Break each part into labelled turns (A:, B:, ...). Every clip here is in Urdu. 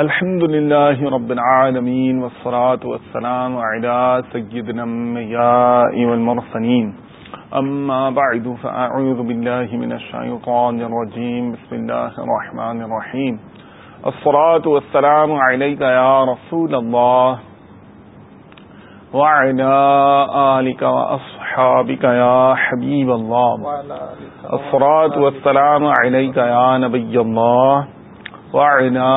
A: الحمد لله رب العالمين والصلاة والسلام على سيدنا الأنبياء والمرسلين. أما بعد فأعوذ بالله من الشيطان الرجيم. بسم الله الرحمن الرحيم. الصلاة والسلام عليك يا رسول الله وعلى آلك وأصحابك يا حبيب الله. الصلاة والسلام عليك يا نبي الله وعلى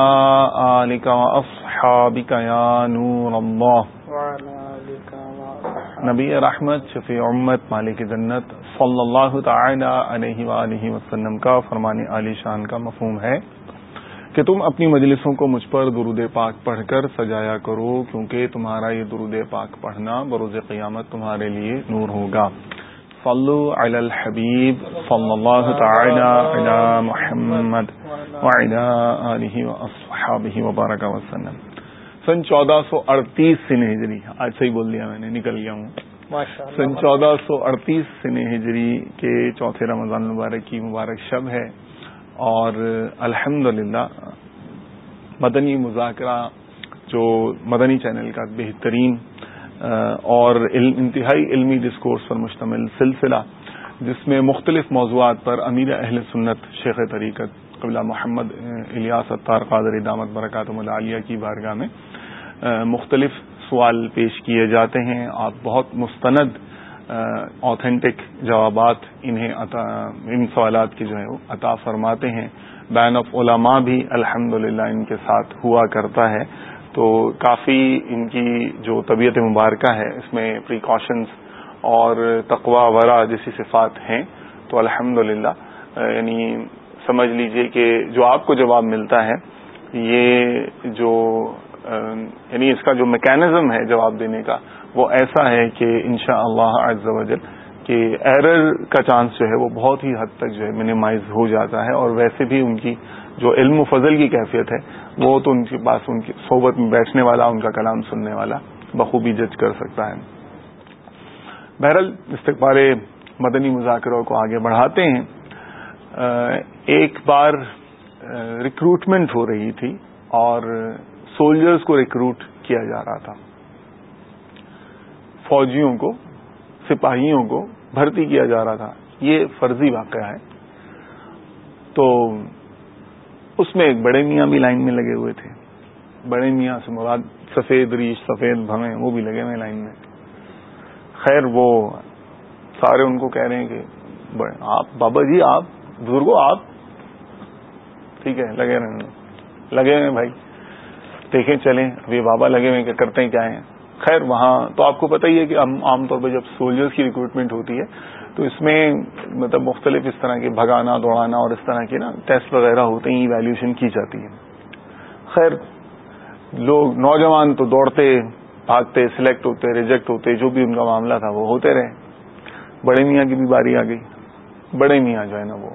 A: آلك وأصحابك يا نور الله. نبی رحمت، شفیع امت، مالک جنت، صلی اللہ تعالی علیہ وآلہ وسلم کا فرمان علی شان کا مفہوم ہے کہ تم اپنی مجلسوں کو مجھ پر درود پاک پڑھ کر سجایا کرو، کیونکہ تمہارا یہ درود پاک پڑھنا بروز قیامت تمہارے لیے نور ہوگا۔ صلو علی الحبیب صلی اللہ تعالی علی محمد وعلی آلہ واصحابہ وبارک وسلم۔ سن چودہ سو اڑتیس سن ہجری۔ آج صحیح بول دیا میں نے نکل گیا ہوں۔ سن چودہ سو اڑتیس سن ہجری کے چوتھے رمضان مبارک کی مبارک شب ہے۔ اور الحمد مدنی مذاکرہ جو مدنی چینل کا بہترین اور انتہائی علمی ڈسکورس پر مشتمل سلسلہ، جس میں مختلف موضوعات پر امیر اہل سنت شیخ طریقت قبلہ محمد الیاس اتار قادر دامت برکات ملالیہ کی بارگاہ میں مختلف سوال پیش کیے جاتے ہیں۔ آپ بہت مستند آتھینٹک جوابات انہیں ان سوالات کی جو ہے وہ عطا فرماتے ہیں۔ بین آف علماء بھی الحمد ان کے ساتھ ہوا کرتا ہے۔ تو کافی ان کی جو طبیعت مبارکہ ہے، اس میں پریکاشنز اور تقوا ورا جیسی صفات ہیں۔ تو الحمد یعنی سمجھ لیجیے کہ جو آپ کو جواب ملتا ہے، یہ جو یعنی اس کا جو میکینزم ہے جواب دینے کا، وہ ایسا ہے کہ انشاء اللہ وجل کہ ایرر کا چانس جو ہے وہ بہت ہی حد تک جو ہے منیمائز ہو جاتا ہے اور ویسے بھی ان کی جو علم و فضل کی کیفیت ہے، وہ تو ان کے پاس ان کی صحبت میں بیٹھنے والا، ان کا کلام سننے والا بخوبی جج کر سکتا ہے۔ بہرحال، استقبال مدنی مذاکروں کو آگے بڑھاتے ہیں۔ ایک بار ریکروٹمنٹ ہو رہی تھی اور سولجرز کو ریکروٹ کیا جا رہا تھا۔ فوجیوں کو، سپاہیوں کو بھرتی کیا جا رہا تھا۔ یہ فرضی واقعہ ہے۔ تو اس میں ایک بڑے میاں بھی لائن میں لگے ہوئے تھے۔ بڑے میاں سے مراد سفید ریش، سفید بھویں وہ بھی لگے ہوئے لائن میں۔ خیر، وہ سارے ان کو کہہ رہے ہیں کہ آپ بابا جی آپ بزرگو، آپ ٹھیک ہے، لگے رہے لگے ہوئے بھائی۔ دیکھیں، چلیں۔ ابھی بابا لگے ہوئے کہ کرتے ہیں، کیا ہیں۔ خیر، وہاں تو آپ کو پتہ ہی ہے کہ عام طور پہ جب سولجرز کی ریکروٹمنٹ ہوتی ہے تو اس میں مطلب مختلف اس طرح کے بھگانا، دوڑانا اور اس طرح کے نا ٹیسٹ وغیرہ ہوتے ہیں ایویلیوشن کی جاتی ہے۔ خیر، لوگ، نوجوان تو دوڑتے، بھاگتے سلیکٹ ہوتے ریجیکٹ ہوتے، جو بھی ان کا معاملہ تھا وہ ہوتے رہے۔ بڑے میاں کی بھی باری آ گئی۔ بڑے میاں جو ہے نا وہ،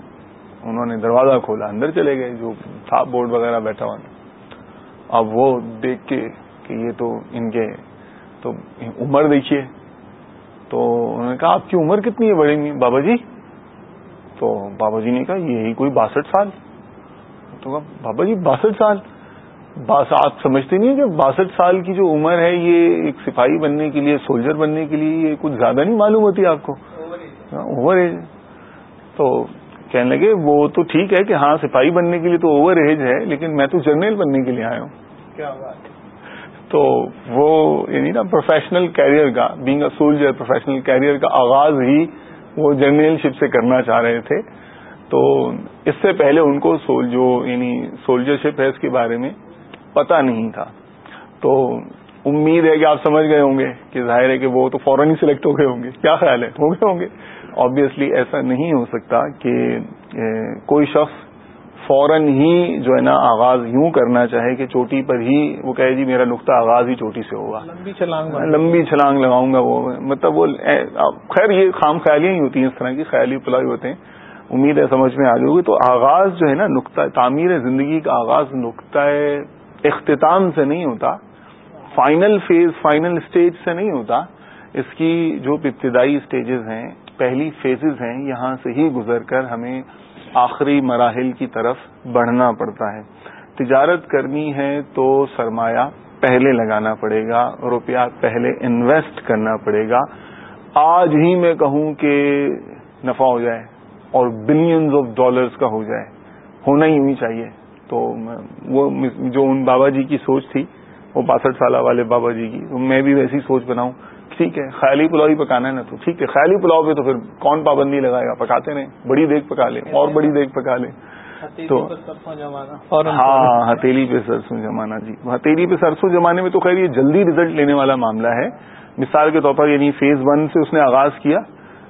A: انہوں نے دروازہ کھولا، اندر چلے گئے، جو تھا بورڈ وغیرہ بیٹھا ہوا۔ اب وہ دیکھ کے کہ یہ تو ان کے، تو عمر دیکھیے۔ تو انہوں نے کہا، آپ کی عمر کتنی ہے بڑی بابا جی؟ تو بابا جی نے کہا، یہی کوئی باسٹھ سال؟ تو کہا، بابا جی باسٹھ سال؟ آپ سمجھتے نہیں کہ باسٹھ سال کی جو عمر ہے، یہ ایک سپاہی بننے کے لیے، سولجر بننے کے لیے، یہ کچھ زیادہ نہیں معلوم ہوتی آپ کو؟ اوور ایج تو کہنے لگے، وہ تو ٹھیک ہے کہ ہاں سپاہی بننے کے لیے تو اوور ایج ہے، لیکن میں تو جرنیل بننے کے لیے آیا ہوں. کیا بات تو وہ یعنی نا پروفیشنل کیریئر کا being a soldier professional career کا آغاز ہی وہ جرنیل شپ سے کرنا چاہ رہے تھے۔ تو اس سے پہلے ان کو جو یعنی سولجر شپ ہے اس کے بارے میں پتا نہیں تھا۔ تو امید ہے کہ آپ سمجھ گئے ہوں گے کہ ظاہر ہے کہ وہ تو فوراً ہی سلیکٹ ہو گئے ہوں گے۔ کیا خیال ہے؟ ہو گئے ہوں گے۔ آبویسلی ایسا نہیں ہو سکتا کہ کوئی شخص فوراً ہی جو ہے نا آغاز یوں کرنا چاہے کہ چوٹی پر ہی وہ کہے جی میرا نقطہ آغاز ہی چوٹی سے ہوگا۔ لمبی چھلانگ لمبی چھلانگ لگاؤں گا وہ۔ مطلب وہ خیر یہ خام خیالیاں ہی ہوتی ہیں اس طرح کی خیالی پلائی ہوتے ہیں۔ امید ہے سمجھ میں آ جائے گی تو آغاز جو ہے نا نقطہ تعمیر زندگی کا آغاز نقطۂ اختتام سے نہیں ہوتا فائنل فیز فائنل اسٹیج سے نہیں ہوتا۔ اس کی جو ابتدائی اسٹیجز ہیں پہلی فیزز ہیں یہاں سے ہی گزر کر ہمیں آخری مراحل کی طرف بڑھنا پڑتا ہے۔ تجارت کرنی ہے تو سرمایہ پہلے لگانا پڑے گا، روپیہ پہلے انویسٹ کرنا پڑے گا۔ آج ہی میں کہوں کہ نفع ہو جائے اور بلینز آف ڈالرز کا ہو جائے، ہونا ہی نہیں چاہیے۔ تو وہ جو ان بابا جی کی سوچ تھی، وہ باسٹھ سالہ والے بابا جی کی، تو میں بھی ویسی سوچ بناؤں۔ ٹھیک ہے خیالی پلاؤ ہی پکانا ہے نا تو ٹھیک ہے خیالی پلاؤ پہ تو پھر کون پابندی لگائے گا؟ پکاتے رہیں بڑی دیکھ پکا لیں اور بڑی دیکھ پکا لیں تو ہاں ہتھیلی پہ سرسوں جمانا جی۔ ہتھیلی پہ سرسوں جمانے میں تو خیر یہ جلدی ریزلٹ لینے والا معاملہ ہے۔ مثال کے طور پر یعنی فیز ون سے اس نے آغاز کیا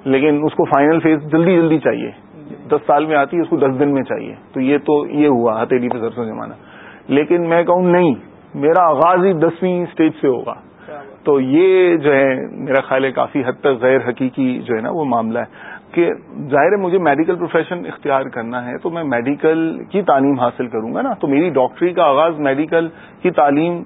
A: لیکن اس کو فائنل فیز جلدی جلدی چاہیے۔ دس سال میں آتی ہے اس کو دس دن میں چاہیے۔ تو یہ تو یہ ہوا ہتھیلی پہ سرسوں جمانا۔ لیکن میں کہوں نہیں میرا آغاز ہی دسویں اسٹیج سے ہوگا۔ تو یہ جو ہے میرا خیال ہے کافی حد تک غیر حقیقی جو ہے نا وہ معاملہ ہے کہ ظاہر ہے مجھے میڈیکل پروفیشن اختیار کرنا ہے تو میں میڈیکل کی تعلیم حاصل کروں گا نا تو میری ڈاکٹری کا آغاز میڈیکل کی تعلیم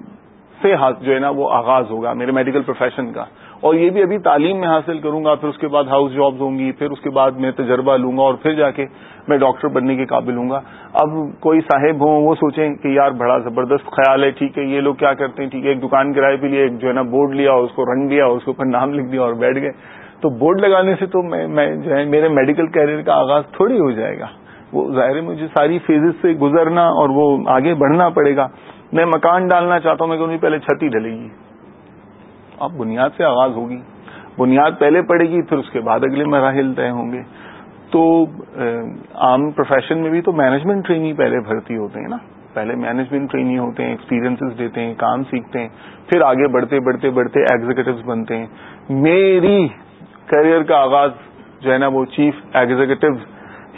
A: سے جو ہے نا وہ آغاز ہوگا میرے میڈیکل پروفیشن کا اور یہ بھی ابھی تعلیم میں حاصل کروں گا، پھر اس کے بعد ہاؤس جابز ہوں گی، پھر اس کے بعد میں تجربہ لوں گا اور پھر جا کے میں ڈاکٹر بننے کے قابل ہوں گا۔ اب کوئی صاحب ہوں وہ سوچیں کہ یار بڑا زبردست خیال ہے، ٹھیک ہے، یہ لوگ کیا کرتے ہیں؟ ٹھیک ہے، ایک دکان کرائے پہ لیے ایک جو ہے نا بورڈ لیا اور اس کو رنگ دیا اور اس کے اوپر نام لکھ دیا اور بیٹھ گئے۔ تو بورڈ لگانے سے تو میں میں جو ہے میرے میڈیکل کیریئر کا آغاز تھوڑی ہو جائے گا۔ وہ ظاہر ہے مجھے ساری فیزز سے گزرنا اور وہ آگے بڑھنا پڑے گا۔ میں مکان ڈالنا چاہتا ہوں، میں کہ پہلے چھت ہی ڈلے گی۔ اب بنیاد سے آغاز ہوگی۔ بنیاد پہلے پڑے گی، پھر اس کے بعد اگلے مراحل طے ہوں گے۔ تو عام پروفیشن میں بھی تو مینجمنٹ ٹریننگ پہلے بھرتی ہوتے ہیں نا۔ پہلے مینجمنٹ ٹریننگ ہوتے ہیں ایکسپیرینس دیتے ہیں، کام سیکھتے ہیں۔ پھر آگے بڑھتے بڑھتے بڑھتے ایگزیکٹوز بنتے ہیں۔ میری کیریئر کا آغاز جو ہے نا، وہ چیف ایگزیکٹو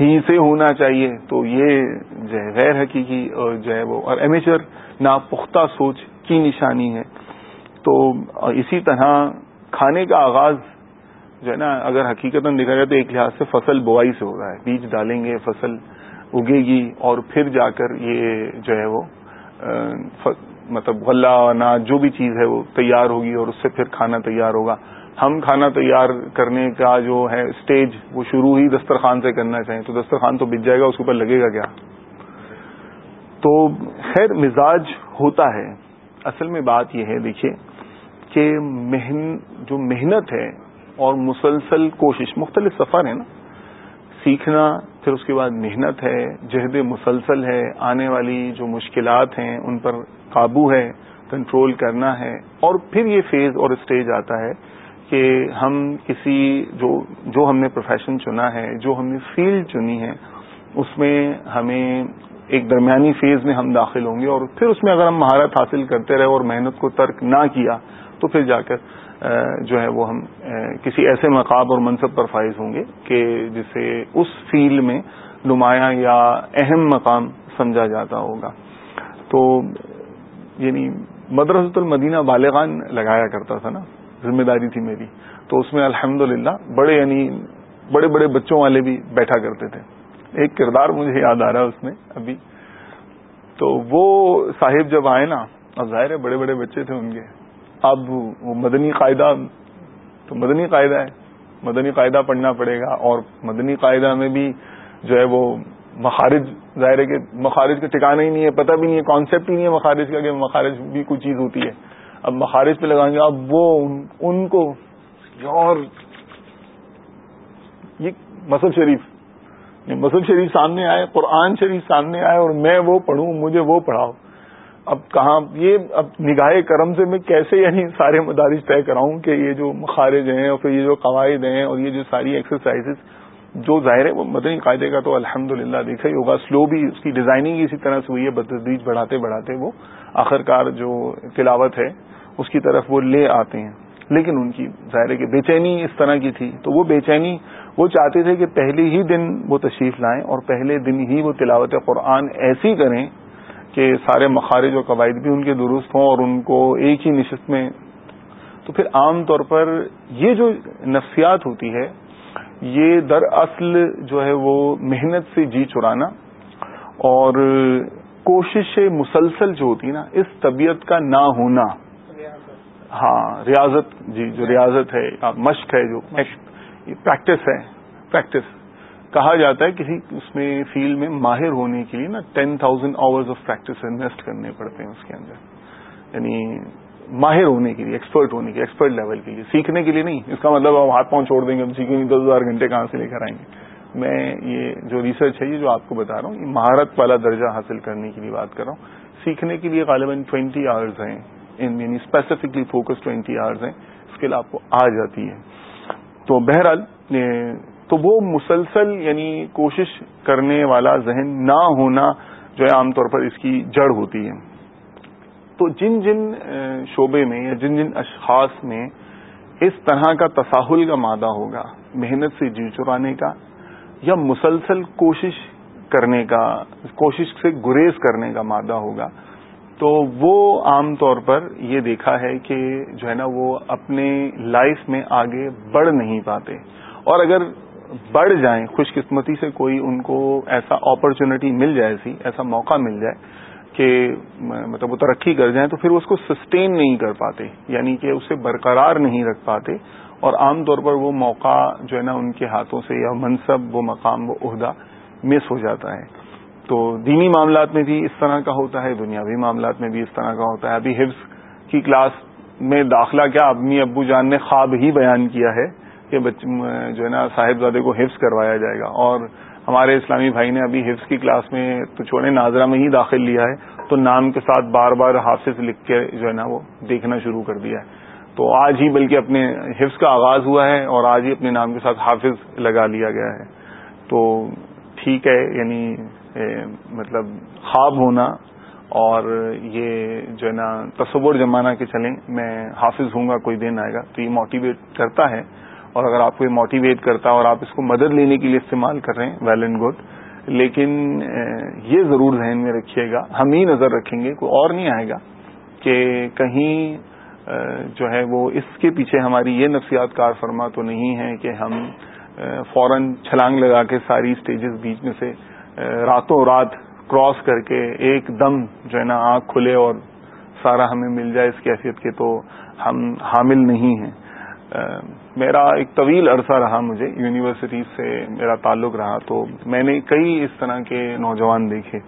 A: ہی سے ہونا چاہیے۔ تو یہ جو ہے غیر حقیقی اور جو ہے وہ اور ایمیچر ناپختہ سوچ کی نشانی ہے۔ تو اسی طرح کھانے کا آغاز جو ہے نا، اگر حقیقت دیکھا جائے تو ایک لحاظ سے فصل بوائی سے ہو رہا ہے۔ بیج ڈالیں گے، فصل اگے گی اور پھر جا کر یہ جو ہے وہ مطلب غلہ، اناج، جو بھی چیز ہے وہ تیار ہوگی اور اس سے پھر کھانا تیار ہوگا۔ ہم کھانا تیار کرنے کا جو ہے اسٹیج وہ شروع ہی دسترخوان سے کرنا چاہیں تو دسترخوان تو بج جائے گا، اس کے اوپر لگے گا کیا؟ تو خیر مزاج ہوتا ہے۔ اصل میں بات یہ ہے، دیکھیے کہ جو محنت ہے اور مسلسل کوشش، مختلف سفر ہے نا، سیکھنا، پھر اس کے بعد محنت ہے، جہد مسلسل ہے، آنے والی جو مشکلات ہیں ان پر قابو ہے، کنٹرول کرنا ہے، اور پھر یہ فیز اور اسٹیج آتا ہے کہ ہم کسی جو جو ہم نے پروفیشن چنا ہے، جو ہم نے فیلڈ چنی ہے، اس میں ہمیں ایک درمیانی فیز میں ہم داخل ہوں گے اور پھر اس میں اگر ہم مہارت حاصل کرتے رہے اور محنت کو ترک نہ کیا تو پھر جا کر جو ہے وہ ہم کسی ایسے مقاب اور منصب پر فائز ہوں گے کہ جسے اس فیلڈ میں نمایاں یا اہم مقام سمجھا جاتا ہوگا۔ تو یعنی مدرسۃ المدینہ بالغان لگایا کرتا تھا نا، ذمہ داری تھی میری۔ تو اس میں الحمد بڑے یعنی بڑے بڑے بچوں والے بھی بیٹھا کرتے تھے۔ ایک کردار مجھے یاد آ رہا ہے اس میں ابھی۔ تو وہ صاحب جب آئے نا اب ظاہر ہے بڑے بڑے بچے تھے ان کے۔ اب وہ مدنی قاعدہ تو مدنی قاعدہ ہے۔ مدنی قاعدہ پڑھنا پڑے گا اور مدنی قاعدہ میں بھی جو ہے وہ مخارج ظاہر ہے کہ مخارج کا ٹھکانا ہی نہیں ہے، پتہ بھی نہیں ہے کانسیپٹ ہی نہیں ہے مخارج کا کہ مخارج بھی کوئی چیز ہوتی ہے۔ اب مخارج پہ لگائیں گے، اب وہ ان کو اور یہ مسل شریف۔ مسل شریف سامنے آئے، قرآن شریف سامنے آئے اور میں وہ پڑھوں، مجھے وہ پڑھاؤ۔ اب کہاں یہ اب نگاہ کرم سے میں کیسے یعنی سارے مدارس طے کراؤں کہ یہ جو مخارج ہیں اور پھر یہ جو قواعد ہیں اور یہ جو ساری ایکسرسائزز جو ظاہر ہے وہ مدنی قاعدے کا تو الحمد للہ دیکھا ہی ہوگا سلو بھی اس کی ڈیزائننگ اسی طرح سے ہوئی ہے، بدتدریج بڑھاتے بڑھاتے وہ آخرکار جو تلاوت ہے اس کی طرف وہ لے آتے ہیں۔ لیکن ان کی ظاہر ہے کہ بے چینی اس طرح کی تھی۔ تو وہ بے چینی وہ چاہتے تھے کہ پہلے ہی دن وہ تشریف لائیں اور پہلے دن ہی وہ تلاوت قرآن ایسی کریں کہ سارے مخارج و قواعد بھی ان کے درست ہوں اور ان کو ایک ہی نشست میں۔ تو پھر عام طور پر یہ جو نفسیات ہوتی ہے یہ دراصل جو ہے وہ محنت سے جی چرانا اور کوشش مسلسل جو ہوتی نا اس طبیعت کا نہ ہونا۔ ہاں ریاضت جی جو ریاضت ہے مشق ہے جو پریکٹس ہے پریکٹس کہا جاتا ہے کسی اس میں فیلڈ میں ماہر ہونے کے لیے نا ten thousand hours of practice invest کرنے پڑتے ہیں اس کے اندر۔ یعنی ماہر ہونے کے لیے ایکسپرٹ ہونے کے ایکسپرٹ لیول کے لیے، سیکھنے کے لیے نہیں۔ اس کا مطلب ہم ہاتھ پاؤں چھوڑ دیں گے، ہم سیکھیں گے، دس ہزار گھنٹے کہاں سے لے کر آئیں گے؟ میں یہ جو ریسرچ ہے، یہ جو آپ کو بتا رہا ہوں، یہ مہارت والا درجہ حاصل کرنے کے لیے بات کر رہا ہوں۔ سیکھنے کے لیے غالباً ٹوینٹی آورز ہیں۔ یعنی اسپیسیفکلی فوکس ٹوینٹی آورز ہیں۔ اسکل آپ کو آ جاتی ہے۔ تو بہرحال تو وہ مسلسل یعنی کوشش کرنے والا ذہن نہ ہونا جو ہے عام طور پر اس کی جڑ ہوتی ہے۔ تو جن جن شعبے میں یا جن جن اشخاص میں اس طرح کا تساہل کا مادہ ہوگا، محنت سے جی چرانے کا یا مسلسل کوشش کرنے کا، کوشش سے گریز کرنے کا مادہ ہوگا، تو وہ عام طور پر یہ دیکھا ہے کہ جو ہے نا وہ اپنے لائف میں آگے بڑھ نہیں پاتے۔ اور اگر بڑھ جائیں خوش قسمتی سے کوئی ان کو ایسا اپرچونٹی مل جائے سی ایسا موقع مل جائے کہ مطلب وہ ترقی کر جائیں تو پھر اس کو سسٹین نہیں کر پاتے یعنی کہ اسے برقرار نہیں رکھ پاتے۔ اور عام طور پر وہ موقع جو ہے نا ان کے ہاتھوں سے یا منصب، وہ مقام، وہ عہدہ مس ہو جاتا ہے۔ تو دینی معاملات میں بھی اس طرح کا ہوتا ہے، دنیاوی معاملات میں بھی اس طرح کا ہوتا ہے۔ ابھی حفظ کی کلاس میں داخلہ کیا، اپنی ابو جان نے خواب ہی بیان کیا ہے۔ کہ جو ہے نا، صاحبزادے کو حفظ کروایا جائے گا۔ اور ہمارے اسلامی بھائی نے ابھی حفظ کی کلاس میں تو چھوڑے ناظرہ میں ہی داخل لیا ہے۔ تو نام کے ساتھ بار بار حافظ لکھ کے جو ہے نا، وہ دیکھنا شروع کر دیا ہے۔ تو آج ہی بلکہ اپنے حفظ کا آغاز ہوا ہے اور آج ہی اپنے نام کے ساتھ حافظ لگا لیا گیا ہے۔ تو ٹھیک ہے یعنی مطلب خواب ہونا اور یہ جو ہے نا، تصور جمانا کہ چلیں، میں حافظ ہوں گا، کوئی دن آئے گا۔ تو یہ موٹیویٹ کرتا ہے۔ اور اگر آپ کو یہ موٹیویٹ کرتا ہے اور آپ اس کو مدد لینے کے لیے استعمال کر رہے ہیں ویل اینڈ گڈ لیکن یہ ضرور ذہن میں رکھیے گا، ہم ہی نظر رکھیں گے، کوئی اور نہیں آئے گا کہ کہیں جو ہے وہ اس کے پیچھے ہماری یہ نفسیات کار فرما تو نہیں ہے کہ ہم فوراً چھلانگ لگا کے ساری اسٹیجز بیچ میں سے راتوں رات کراس کر کے ایک دم جو ہے نا آنکھ کھلے اور سارا ہمیں مل جائے اس کیفیت کے تو ہم حامل نہیں ہیں۔ میرا ایک طویل عرصہ رہا مجھے، یونیورسٹی سے میرا تعلق رہا، تو میں نے کئی اس طرح کے نوجوان دیکھے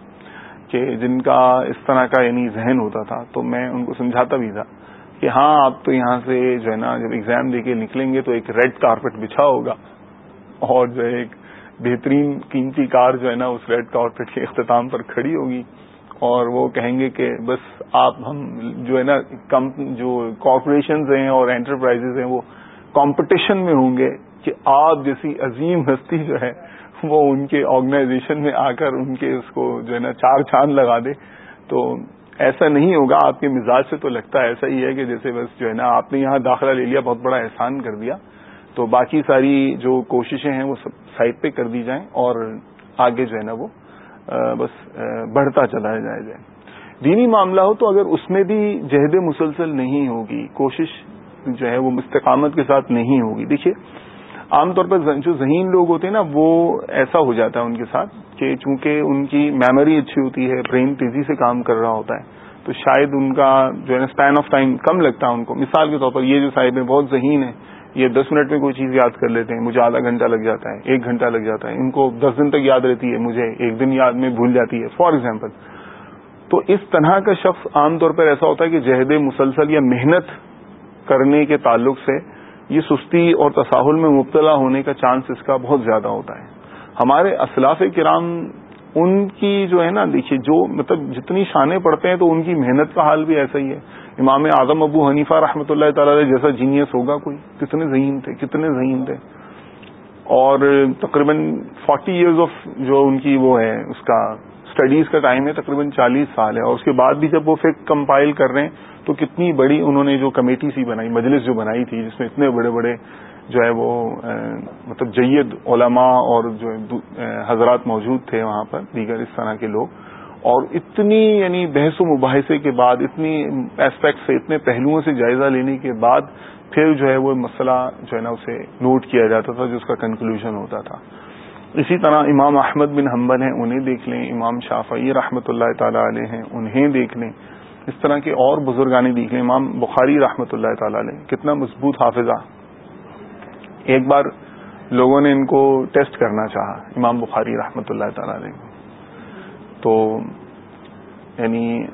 A: کہ جن کا اس طرح کا یعنی ذہن ہوتا تھا، تو میں ان کو سمجھاتا بھی تھا کہ ہاں آپ تو یہاں سے جو ہے نا، جب ایگزام دے کے نکلیں گے تو ایک ریڈ کارپیٹ بچھا ہوگا اور جو ہے ایک بہترین قیمتی کار جو ہے نا، اس ریڈ کارپیٹ کے اختتام پر کھڑی ہوگی اور وہ کہیں گے کہ بس آپ ہم جو ہے نا جو کارپوریشنز ہیں اور انٹرپرائزز ہیں، وہ کمپٹیشن میں ہوں گے کہ آپ جیسی عظیم ہستی جو ہے وہ ان کے آرگنائزیشن میں آ کر ان کے اس کو جو ہے نا چار چاند لگا دے۔ تو ایسا نہیں ہوگا، آپ کے مزاج سے تو لگتا ہے، ایسا ہی ہے کہ جیسے بس جو ہے نا آپ نے یہاں داخلہ لے لیا، بہت بڑا احسان کر دیا۔ تو باقی ساری جو کوششیں ہیں وہ سب سائڈ پہ کر دی جائیں اور آگے جو ہے نا وہ بس بڑھتا چلا جائے جائے۔ دینی معاملہ ہو تو اگر اس میں بھی جہد مسلسل نہیں ہوگی، کوشش جو ہے وہ مستقامت کے ساتھ نہیں ہوگی۔ دیکھیے، عام طور پر جو ذہین لوگ ہوتے ہیں نا، وہ ایسا ہو جاتا ہے ان کے ساتھ کہ چونکہ ان کی میموری اچھی ہوتی ہے برین تیزی سے کام کر رہا ہوتا ہے، تو شاید ان کا جو ہے نا اسپین آف ٹائم کم لگتا ہے ان کو۔ مثال کے طور پر یہ جو صاحب ہیں، بہت ذہین ہے یہ دس منٹ میں کوئی چیز یاد کر لیتے ہیں، مجھے آدھا گھنٹہ لگ جاتا ہے، ایک گھنٹہ لگ جاتا ہے، ان کو دس دن تک یاد رہتی ہے، مجھے ایک دن یاد میں بھول جاتی ہے۔ فار ایگزامپل تو اس طرح کا شخص عام طور پر ایسا ہوتا ہے کہ جہد مسلسل یا محنت کرنے کے تعلق سے یہ سستی اور تصاہل میں مبتلا ہونے کا چانس اس کا بہت زیادہ ہوتا ہے۔ ہمارے اسلاف کرام ان کی جو ہے نا، دیکھیے، جو مطلب جتنی شانے پڑتے ہیں تو ان کی محنت کا حال بھی ایسا ہی ہے۔ امام اعظم ابو حنیفہ رحمۃ اللہ تعالی جیسا جینیس ہوگا کوئی؟ کتنے ذہین تھے، کتنے ذہین تھے۔ اور تقریباً فورٹی ایئرز آف جو ان کی وہ ہے، اس کا اسٹڈیز کا ٹائم ہے، تقریباً چالیس سال ہے۔ اور اس کے بعد بھی جب وہ فیک کمپائل کر رہے ہیں، تو کتنی بڑی انہوں نے جو کمیٹی سی بنائی، مجلس جو بنائی تھی، جس میں اتنے بڑے بڑے جو ہے وہ مطلب جید علماء اور جو حضرات موجود تھے وہاں پر، دیگر اس طرح کے لوگ۔ اور اتنی یعنی بحث و مباحثے کے بعد، اتنی اسپیکٹ سے، اتنے پہلوؤں سے جائزہ لینے کے بعد پھر جو ہے وہ مسئلہ جو ہے نا، اسے نوٹ کیا جاتا تھا جس کا کنکلوژن ہوتا تھا۔ اسی طرح امام احمد بن حنبل ہیں، انہیں دیکھ لیں، امام شافعی رحمۃ اللہ تعالی علیہ ہیں، انہیں دیکھ لیں۔ اس طرح کے اور بزرگانی دیکھ لیں، امام بخاری رحمۃ اللہ تعالی علیہ۔ کتنا مضبوط حافظہ۔ ایک بار لوگوں نے ان کو ٹیسٹ کرنا چاہا، امام بخاری رحمۃ اللہ تعالی علیہ۔ تو یعنی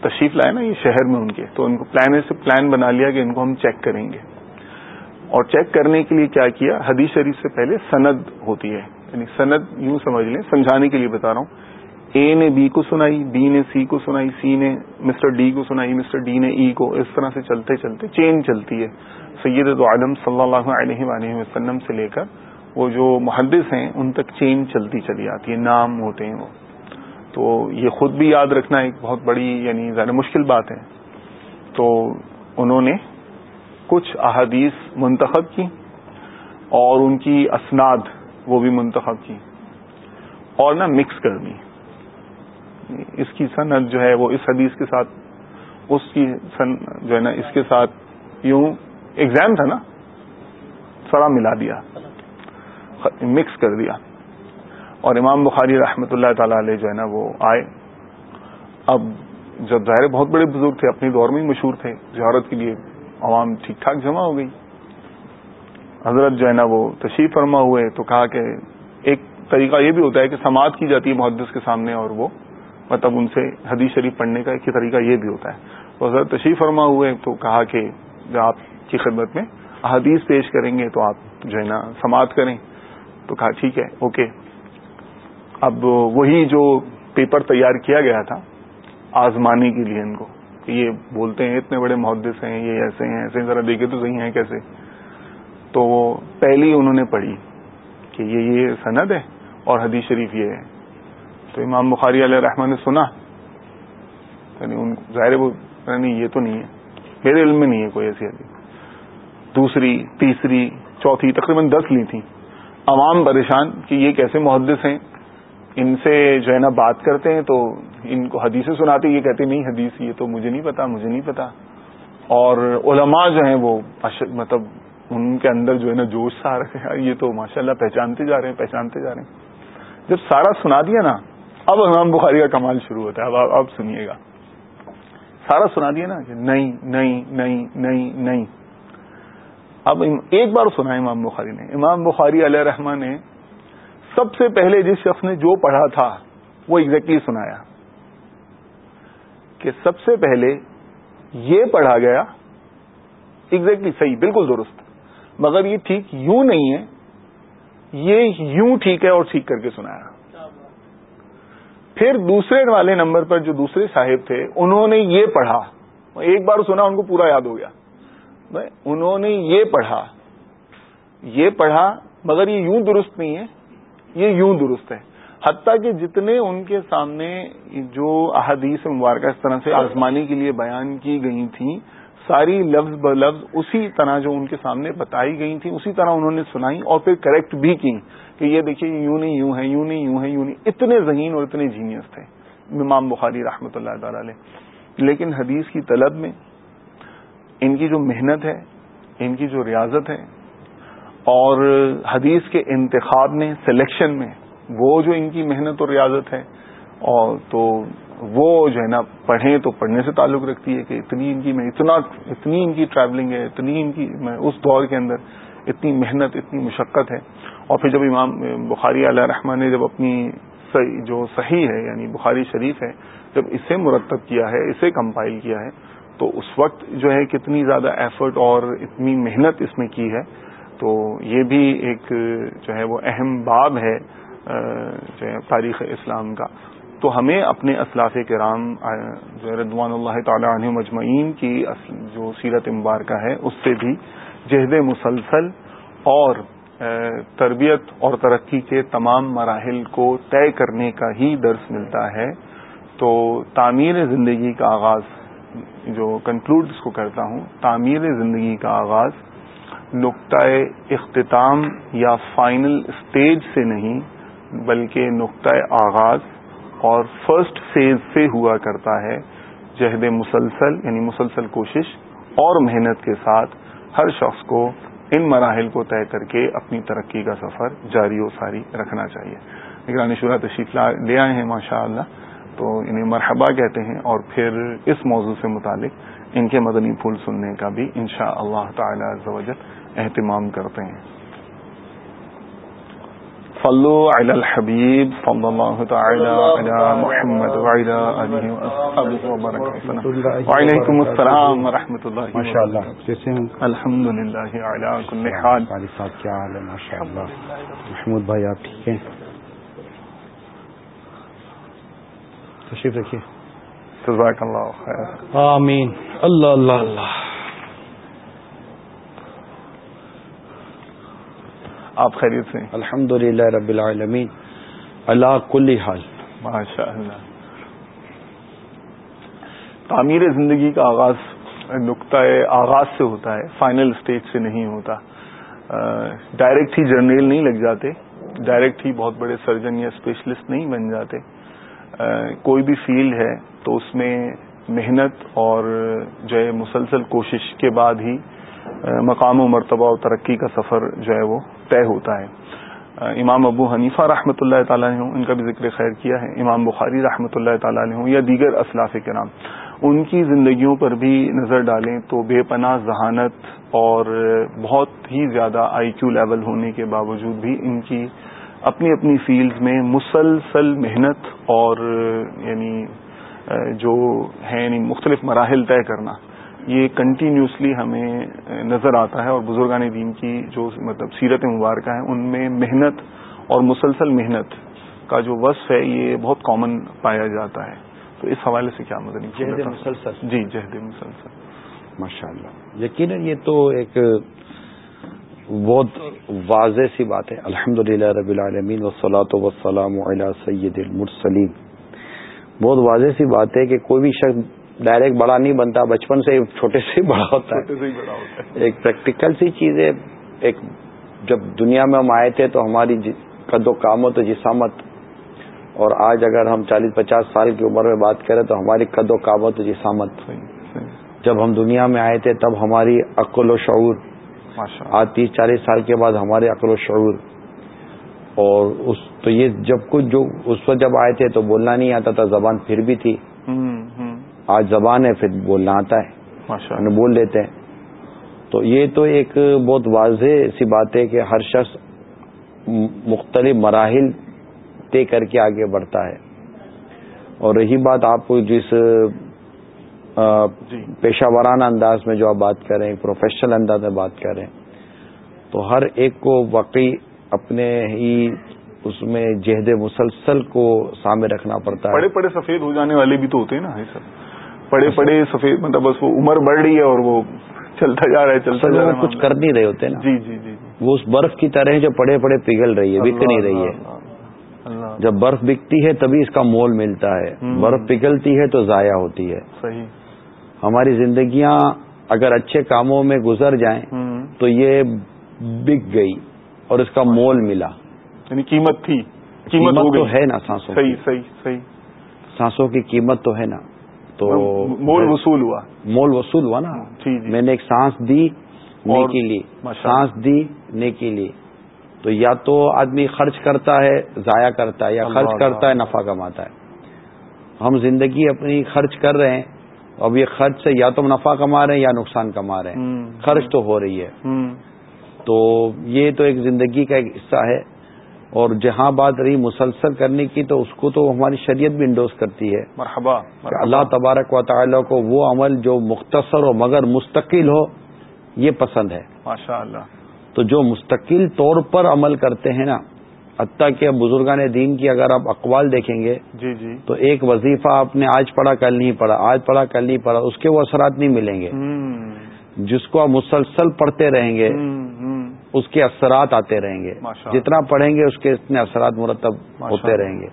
A: تشریف لائے نا یہ شہر میں ان کے، تو ان کو پلان سے پلان بنا لیا کہ ان کو ہم چیک کریں گے۔ اور چیک کرنے کے لیے کیا کیا؟ حدیث شریف سے پہلے سند ہوتی ہے۔ یعنی سند یوں سمجھ لیں، سمجھانے کے لیے بتا رہا ہوں۔ اے نے بی کو سنائی بی نے سی کو سنائی سی نے مسٹر ڈی کو سنائی مسٹر ڈی نے ای کو۔ اس طرح سے چلتے چلتے چین چلتی ہے۔ سید عالم صلی اللہ علیہ وآلہ وسلم سے لے کر وہ جو محدث ہیں، ان تک چین چلتی چلی آتی ہے، نام ہوتے ہیں وہ۔ تو یہ خود بھی یاد رکھنا ایک بہت بڑی یعنی زیادہ مشکل بات ہے۔ تو انہوں نے کچھ احادیث منتخب کی اور ان کی اسناد وہ بھی منتخب کی اور نہ مکس کر دی اس کی صنعت جو ہے وہ اس حدیث کے ساتھ، اس کی سن جو ہے نا، اس کے ساتھ یوں ایگزام تھا نا سڑا ملا دیا۔ مکس کر دیا۔ اور امام بخاری رحمۃ اللہ تعالی علیہ جو ہے نا، وہ آئے۔ اب جب ظاہر بہت بڑے بزرگ تھے، اپنی دور میں ہی مشہور تھے، زیارت کے لیے عوام ٹھیک ٹھاک جمع ہو گئی۔ حضرت جو ہے نا وہ تشریف فرما ہوئے تو کہا کہ ایک طریقہ یہ بھی ہوتا ہے کہ سماعت کی جاتی ہے محدث کے سامنے اور وہ مطلب ان سے حدیث شریف پڑھنے کا ایک طریقہ یہ بھی ہوتا ہے۔ تو حضرت تشریف فرما ہوئے تو کہا کہ آپ کی خدمت میں حدیث پیش کریں گے تو آپ جو ہے نا سماعت کریں۔ تو کہا ٹھیک ہے، اوکے۔ اب وہی جو پیپر تیار کیا گیا تھا آزمانے کے لیے ان کو یہ بولتے ہیں اتنے بڑے محدث ہیں، یہ ایسے ہیں، ایسے ذرا دیکھے تو صحیح ہیں کیسے؟ تو وہ پہلی انہوں نے پڑھی کہ یہ یہ سند ہے اور حدیث شریف یہ ہے۔ تو امام بخاری علیہ رحمان نے سنا۔ یعنی ان ظاہر وہ نہیں، یہ تو نہیں ہے۔ میرے علم میں نہیں ہے کوئی ایسی حدیث۔ دوسری، تیسری، چوتھی، تقریباً دس لی تھیں عوام پریشان کہ یہ کیسے محدث ہیں؟ ان سے جو ہے نا بات کرتے ہیں تو ان کو حدیثیں سناتے یہ کہتے نہیں، حدیث یہ تو مجھے نہیں پتا، مجھے نہیں پتا۔ اور علماء جو ہیں وہ مطلب ان کے اندر جو ہے نا جوش سا رہے ہیں یہ تو ماشاء اللہ پہچانتے جا رہے ہیں، پہچانتے جا رہے ہیں۔ جب سارا سنا دیا نا، اب امام بخاری کا کمال شروع ہوتا ہے۔ اب اب سنیے گا۔ سارا سنا دیا نا کہ نہیں نہیں نہیں نہیں نہیں۔ اب ایک بار سنا امام بخاری نے۔ امام بخاری علیہ رحمان نے سب سے پہلے جس شخص نے جو پڑھا تھا، وہ ایگزیکٹلی سنایا۔ کہ سب سے پہلے یہ پڑھا گیا ایگزیکٹلی صحیح، بالکل درست۔ مگر یہ ٹھیک یوں نہیں ہے، یہ یوں ٹھیک ہے اور ٹھیک کر کے سنایا۔ پھر دوسرے والے نمبر پر جو دوسرے صاحب تھے، انہوں نے یہ پڑھا۔ ایک بار سنا، ان کو پورا یاد ہو گیا۔ انہوں نے یہ پڑھا۔ یہ پڑھا، مگر یہ یوں درست نہیں ہے، یہ یوں درست ہے۔ حتیٰ کہ جتنے ان کے سامنے جو احادیث مبارکہ اس طرح سے آزمانی کے لیے بیان کی گئی تھیں ساری لفظ ب لفظ اسی طرح جو ان کے سامنے بتائی گئی تھیں، اسی طرح انہوں نے سنائی اور پھر کریکٹ بھی کی کہ یہ دیکھیے یوں نہیں، یوں ہے، یوں نہیں، یوں ہے، یوں نہیں۔ اتنے ذہین اور اتنے جینیس تھے امام بخاری رحمۃ اللہ تعالی علیہ۔ لیکن حدیث کی طلب میں ان کی جو محنت ہے، ان کی جو ریاضت ہے اور حدیث کے انتخاب میں سلیکشن میں وہ جو ان کی محنت اور ریاضت ہے، اور تو وہ جو ہے نا پڑھیں تو پڑھنے سے تعلق رکھتی ہے کہ اتنی ان کی میں اتنا اتنی ان کی ٹریولنگ ہے، اتنی ان کی میں اس دور کے اندر اتنی محنت، اتنی مشقت ہے۔ اور پھر جب امام بخاری علیہ رحمان نے جب اپنی جو صحیح ہے یعنی بخاری شریف ہے، جب اسے مرتب کیا ہے، اسے کمپائل کیا ہے، تو اس وقت جو ہے کتنی زیادہ ایفرٹ اور اتنی محنت اس میں کی ہے۔ تو یہ بھی ایک جو ہے وہ اہم باب ہے جو ہے تاریخ اسلام کا۔ تو ہمیں اپنے اسلاف کرام جو ردوان اللہ تعالی عنہ مجمعین کی جو سیرت مبارکہ ہے، اس سے بھی جہد مسلسل اور تربیت اور ترقی کے تمام مراحل کو طے کرنے کا ہی درس ملتا ہے۔ تو تعمیر زندگی کا آغاز، جو کنکلوڈ اس کو کرتا ہوں، تعمیر زندگی کا آغاز نقطۂ اختتام یا فائنل اسٹیج سے نہیں، بلکہ نقطۂ آغاز اور فرسٹ فیز سے ہوا کرتا ہے جہد مسلسل یعنی مسلسل کوشش اور محنت کے ساتھ ہر شخص کو ان مراحل کو طے کر کے اپنی ترقی کا سفر جاری و ساری رکھنا چاہیے۔ نگرانی شورا تشریف لے آئے ہیں ماشاء اللہ تو انہیں مرحبا کہتے ہیں اور پھر اس موضوع سے متعلق ان کے مدنی پھول سننے کا بھی انشاء اللہ تعالی اہتمام کرتے ہیں۔ صلوا على الحبيب صلى الله تعالى على محمد وعلى آله وأصحابه وبارك وسلم وعليكم السلام ورحمة الله
B: ما شاء الله. کیسے ہیں
A: الحمد للہ على كل حال.
B: علی صاحب کیا حال ہے؟ ماشاء اللہ. محمود بھائی آپ ٹھیک ہیں؟ تشریف رکھیے.
A: جزاک اللہ خیر.
B: آمین. اللہ اللہ اللہ.
A: آپ خیریت سے
B: الحمد للہ رب العالمین۔ اللہ کل حال۔
A: ماشاء اللہ تعمیر زندگی کا آغاز نقطۂ آغاز سے ہوتا ہے فائنل اسٹیج سے نہیں ہوتا۔ ڈائریکٹ ہی جرنیل نہیں لگ جاتے ڈائریکٹ ہی بہت بڑے سرجن یا اسپیشلسٹ نہیں بن جاتے۔ کوئی بھی فیلڈ ہے تو اس میں محنت اور جو ہے مسلسل کوشش کے بعد ہی مقام و مرتبہ و ترقی کا سفر جو ہے وہ طے ہوتا ہے۔ امام ابو حنیفہ رحمۃ اللہ تعالیٰ نے ان کا بھی ذکر خیر کیا ہے۔ امام بخاری رحمۃ اللہ تعالیٰ نے یا دیگر اسلاف کے نام ان کی زندگیوں پر بھی نظر ڈالیں تو بے پناہ، ذہانت اور بہت ہی زیادہ آئی کیو لیول ہونے کے باوجود بھی ان کی اپنی اپنی فیلڈز میں مسلسل محنت اور یعنی جو ہے یعنی مختلف مراحل طے کرنا۔ یہ کنٹینیوسلی ہمیں نظر آتا ہے اور بزرگان دین کی جو مطلب سیرت مبارکہ ہیں ان میں محنت اور مسلسل محنت کا جو وصف ہے یہ بہت کامن پایا جاتا ہے۔ تو اس حوالے سے کیا مدنی
B: جہد مسلسل۔
A: جی جہد مسلسل۔
B: ماشاء اللہ یقیناً یہ تو ایک بہت واضح سی بات ہے۔ الحمد للہ رب العالمین وسلاۃ وسلام علیہ سید المرسلیم بہت واضح سی بات ہے کہ کوئی بھی شخص ڈائریکٹ بڑا نہیں بنتا بچپن سے چھوٹے سے بڑا ہوتا ہے۔ ایک پریکٹیکل سی چیز ہے۔ ایک جب دنیا میں ہم آئے تھے تو ہماری قد و کامت و جسامت۔ اور آج اگر ہم چالیس پچاس سال کی عمر میں بات کریں تو ہماری قد و کامت و جسامت۔ جب ہم دنیا میں آئے تھے تب ہماری عقل و شعور۔ آج تیس چالیس سال کے بعد ہمارے عقل و شعور۔ اور اس تو یہ جب کچھ جو اس وقت جب آئے تھے تو بولنا نہیں آتا تھا زبان پھر بھی تھی۔ آج زبان ہے پھر بولنا آتا ہے بول لیتے ہیں۔ تو یہ تو ایک بہت واضح سی بات ہے کہ ہر شخص مختلف مراحل طے کر کے آگے بڑھتا ہے۔ اور رہی بات آپ جس جی۔ پیشہ ورانہ انداز میں جو آپ بات کریں پروفیشنل انداز میں بات کریں تو ہر ایک کو واقعی اپنے ہی اس میں جہد مسلسل کو سامنے رکھنا پڑتا ہے۔
A: بڑے بڑے سفید ہو جانے والے بھی تو ہوتے ہیں نا سر بڑے بڑے سفید مطلب بس وہ عمر بڑھ رہی ہے اور وہ چلتا جا رہا ہے چلتا جا رہا
B: کچھ کر نہیں رہے ہوتے نا۔
A: جی جی جی
B: وہ اس برف کی طرح جو پڑے پڑے پگھل رہی ہے بک نہیں رہی ہے۔ جب برف بکتی ہے تبھی اس کا مول ملتا ہے۔ برف پگھلتی ہے تو ضائع ہوتی ہے۔
A: صحیح۔
B: ہماری زندگیاں اگر اچھے کاموں میں گزر جائیں تو یہ بک گئی اور اس کا مول ملا۔
A: یعنی قیمت تھی
B: قیمت تو ہے نا سانسوں
A: صحیح صحیح صحیح۔
B: سانسوں کی قیمت تو ہے نا۔ تو
A: مول وصول ہوا۔
B: مول وصول ہوا نا؟
A: جی، جی۔
B: میں نے ایک سانس دی نیکی لی سانس دی نیکی لی تو یا تو آدمی خرچ کرتا ہے ضائع کرتا ہے یا خرچ کرتا ہے نفع کماتا ہے۔ ہم زندگی اپنی خرچ کر رہے ہیں۔ اب یہ خرچ سے یا تو نفع کما رہے ہیں یا نقصان کما رہے ہیں۔ خرچ تو ہو رہی ہے۔ تو یہ تو ایک زندگی کا ایک حصہ ہے۔ اور جہاں بات رہی مسلسل کرنے کی تو اس کو تو ہماری شریعت بھی انڈوز کرتی ہے
A: مرحبا
B: کہ اللہ تبارک و تعالیٰ کو وہ عمل جو مختصر ہو مگر مستقل ہو یہ پسند ہے۔
A: ماشاء اللہ
B: تو جو مستقل طور پر عمل کرتے ہیں نا حتیٰ کہ بزرگان دین کی اگر آپ اقوال دیکھیں گے
A: جی جی۔
B: تو ایک وظیفہ آپ نے آج پڑھا کل نہیں پڑھا آج پڑھا کل نہیں پڑھا اس کے وہ اثرات نہیں ملیں گے۔ جس کو آپ مسلسل پڑھتے رہیں گے اس کے اثرات آتے رہیں گے۔ جتنا پڑھیں گے اس کے اتنے اثرات مرتب ہوتے رہیں گے۔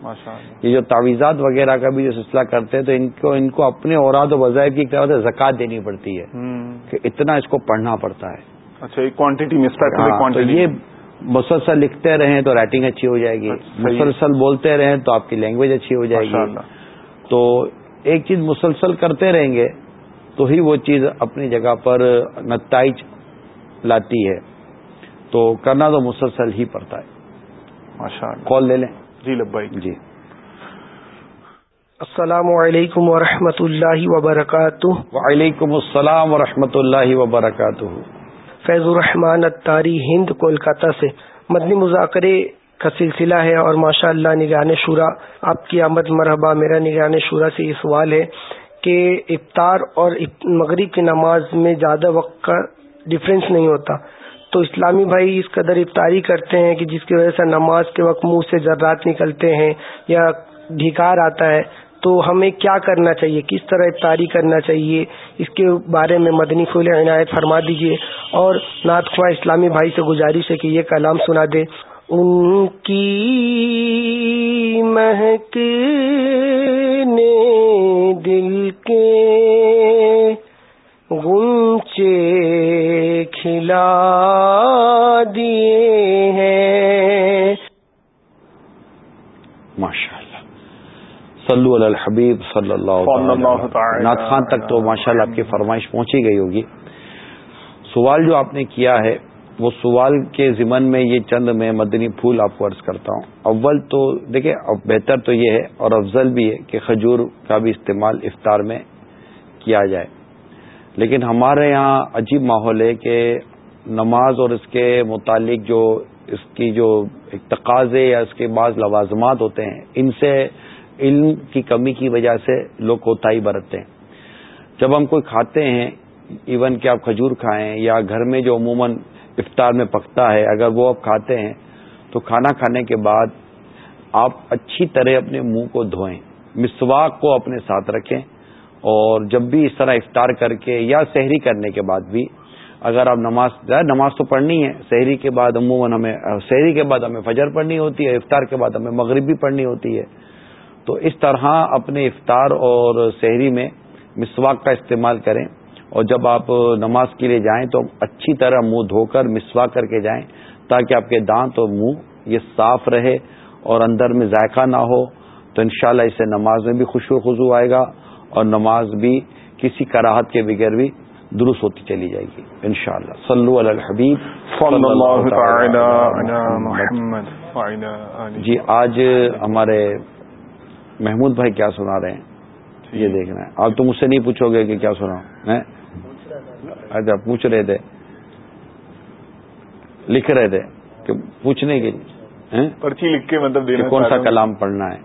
B: یہ جو تعویزات وغیرہ کا بھی جو سلسلہ کرتے ہیں تو ان کو ان کو اپنے اوراد و وظائف کی سے زکات دینی پڑتی ہے کہ اتنا اس کو پڑھنا پڑتا ہے۔
A: اچھا کوانٹٹی میں
B: یہ مسلسل لکھتے رہیں تو رائٹنگ اچھی ہو جائے گی۔ مسلسل بولتے رہیں تو آپ کی لینگویج اچھی ہو جائے گی۔ تو ایک چیز مسلسل کرتے رہیں گے تو ہی وہ چیز اپنی جگہ پر نتائج لاتی ہے۔ تو کرنا تو مسلسل ہی پڑتا ہے۔ کال لے لیں۔
A: جی لبائی
B: جی۔
C: السلام علیکم ورحمۃ اللہ وبرکاتہ۔
B: وعلیکم السلام ورحمۃ اللہ وبرکاتہ۔
C: فیض الرحمان اتاری ہند کولکاتہ سے۔ مدنی مذاکرے
D: کا سلسلہ ہے اور ماشاء اللہ نگران شورا آپ کی آمد مرحبا میرا نگران شورا سے یہ سوال ہے کہ افطار اور مغرب کی نماز میں زیادہ وقت کا ڈفرینس نہیں ہوتا۔ تو اسلامی بھائی اس قدر افطاری کرتے ہیں کہ جس کی وجہ سے نماز کے وقت منہ سے ذرات نکلتے ہیں یا ڈھکار آتا ہے، تو ہمیں کیا کرنا چاہیے؟ کس طرح افطاری کرنا چاہیے؟ اس کے بارے میں مدنی پھول عنایت فرما دیجیے اور نعت خواہ اسلامی بھائی سے گزارش ہے کہ یہ کلام سنا دے۔ ان کی مہک نے دل کے گنچے کھلا دیے ہیں۔
B: ماشاء اللہ صلو علی الحبیب صلی اللہ نعت خان تک تو ماشاء اللہ آپ کی فرمائش پہنچی گئی ہوگی۔ سوال جو آپ نے کیا ہے وہ سوال کے ضمن میں یہ چند میں مدنی پھول آپ کو عرض کرتا ہوں۔ اول تو دیکھیں اب بہتر تو یہ ہے اور افضل بھی ہے کہ کھجور کا بھی استعمال افطار میں کیا جائے۔ لیکن ہمارے یہاں عجیب ماحول ہے کہ نماز اور اس کے متعلق جو اس کی جو تقاضے یا اس کے بعض لوازمات ہوتے ہیں، ان سے علم کی کمی کی وجہ سے لوگ کوتاہی برتتے ہیں۔ جب ہم کوئی کھاتے ہیں، ایون کہ آپ کھجور کھائیں یا گھر میں جو عموماً افطار میں پکتا ہے، اگر وہ آپ کھاتے ہیں، تو کھانا کھانے کے بعد آپ اچھی طرح اپنے منہ کو دھوئیں، مسواک کو اپنے ساتھ رکھیں۔ اور جب بھی اس طرح افطار کر کے یا سحری کرنے کے بعد بھی اگر آپ نماز نماز تو پڑھنی ہے شہری کے بعد عموماً ہمیں شہری کے بعد ہمیں فجر پڑھنی ہوتی ہے، افطار کے بعد ہمیں مغرب بھی پڑھنی ہوتی ہے۔ تو اس طرح اپنے افطار اور شہری میں مسواک کا استعمال کریں۔ اور جب آپ نماز کے لیے جائیں تو اچھی طرح منہ دھو کر مسوا کر کے جائیں تاکہ آپ کے دانت اور منہ یہ صاف رہے اور اندر میں ذائقہ نہ ہو۔ تو انشاءاللہ اسے نماز میں بھی خوش و خضو آئے گا۔ اور نماز بھی کسی کراہت کے بغیر بھی درست ہوتی چلی جائے گی ان شاء اللہ سلو الحبیب جی آج ہمارے محمود بھائی کیا سنا رہے ہیں؟ یہ دیکھنا ہے آپ تو مجھ سے نہیں پوچھو گے کہ کیا سنا۔ اچھا پوچھ رہے تھے۔ لکھ رہے تھے کہ پوچھنے کے
A: پرچی لکھ کے مطلب
B: کون سا کلام پڑھنا ہے؟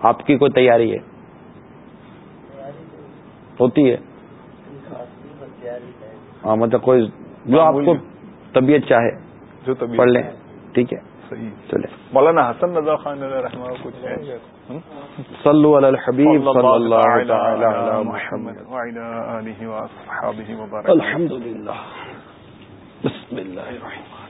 B: آپ کی کوئی تیاری ہے؟ ہوتی ہے۔ ہاں مطلب کوئی جو آپ کو طبیعت چاہے جو پڑھ لیں۔ ٹھیک ہے۔ چلے۔
A: مولانا حسن رضا خان کچھ ہے؟
B: صلو علی الحبیب صلی اللہ تعالی
A: علی محمد۔ واصحابہ مبارک
B: الحمدللہ بسم اللہ الرحمن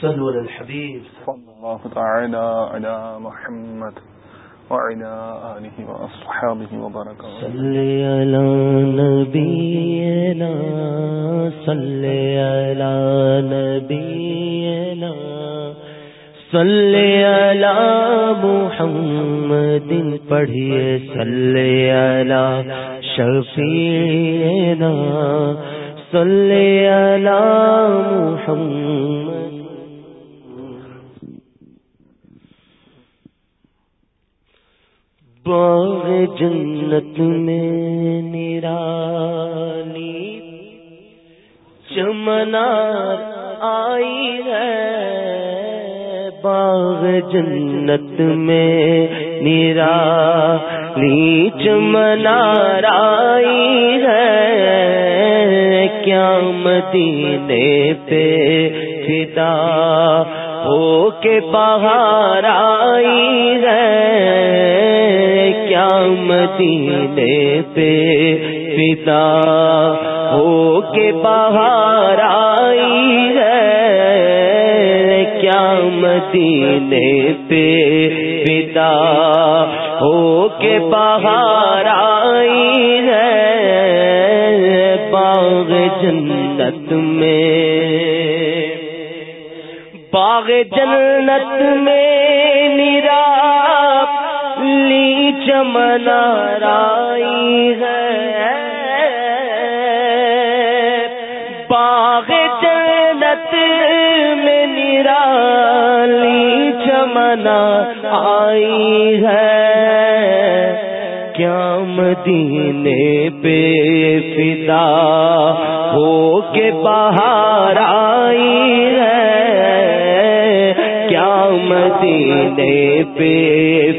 D: صلو علی الحبیب۔
A: صلی اللہ تعالی علی محمد۔ وعلى آله وأصحابه وبارك
D: صلي على نبينا صلي على نبينا صلي على محمد، پڑھیے صلي على شفيعنا صلي على محمد باغ جنت میں نرالی چمنار آئی ہے۔ باغ جنت میں نرالی چمنار آئی ہے۔ کیا مدینے پہ فدا ہو کے باہر آئی ہے۔ مدینے پہ پتا ہو کے باہر آئی ہے۔ کیا مدینے پہ پتا ہو کے باہر آئی ہے۔ باغ جنت میں، باغ جنت میں لی چمنا رائی ہے، باغ جنت میں نرالی چمنا آئی ہے، کیا مدینے پہ فدا ہو کے باہر آئی ہے؟ مدینے پہ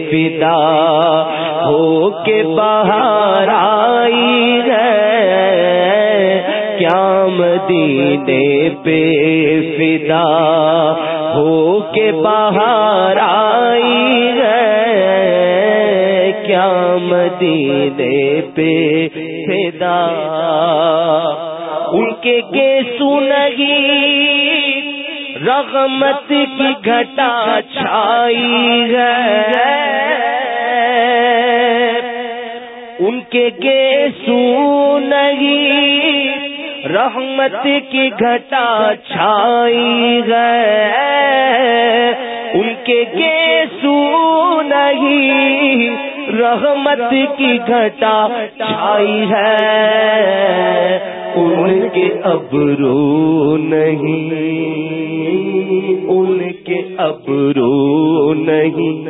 D: فدا ہو کے باہر آئی ہے۔ کیا مدینے پہ فدا ہو کے باہر آئی مدینے پہ فدا۔ ان کے سنگی رغمت کی گھٹا چھائی ہے ان کے سنگی رحمت کی گھٹا چھائی ہے ان کے گیسو نہیں رحمت کی گھٹا چھائی ہے ان کے ابرو نہیں، ان کے ابرو نہیں،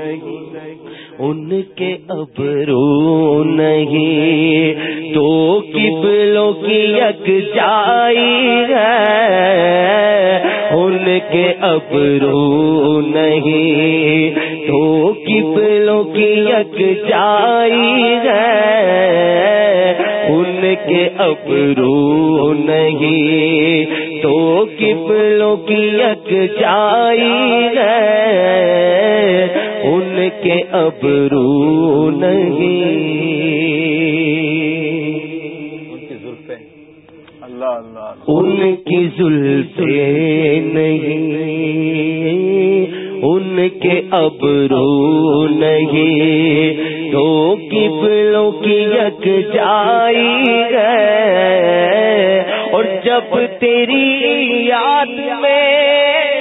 D: ان کے ابرو نہیں۔ تو کبلوں کی یک جائی ہے، ان کے ابرو نہیں۔ تو کبلوں کی یک جائی ہے کے ابرو نہیں تو کبلوں کی یک ہے، ان کے ابرو نہیں۔ ان کی زلفے نہیں، ان کے ابرو نہیں۔ تو کبلوں کی یک جائی ہے۔ اور جب تیری یاد میں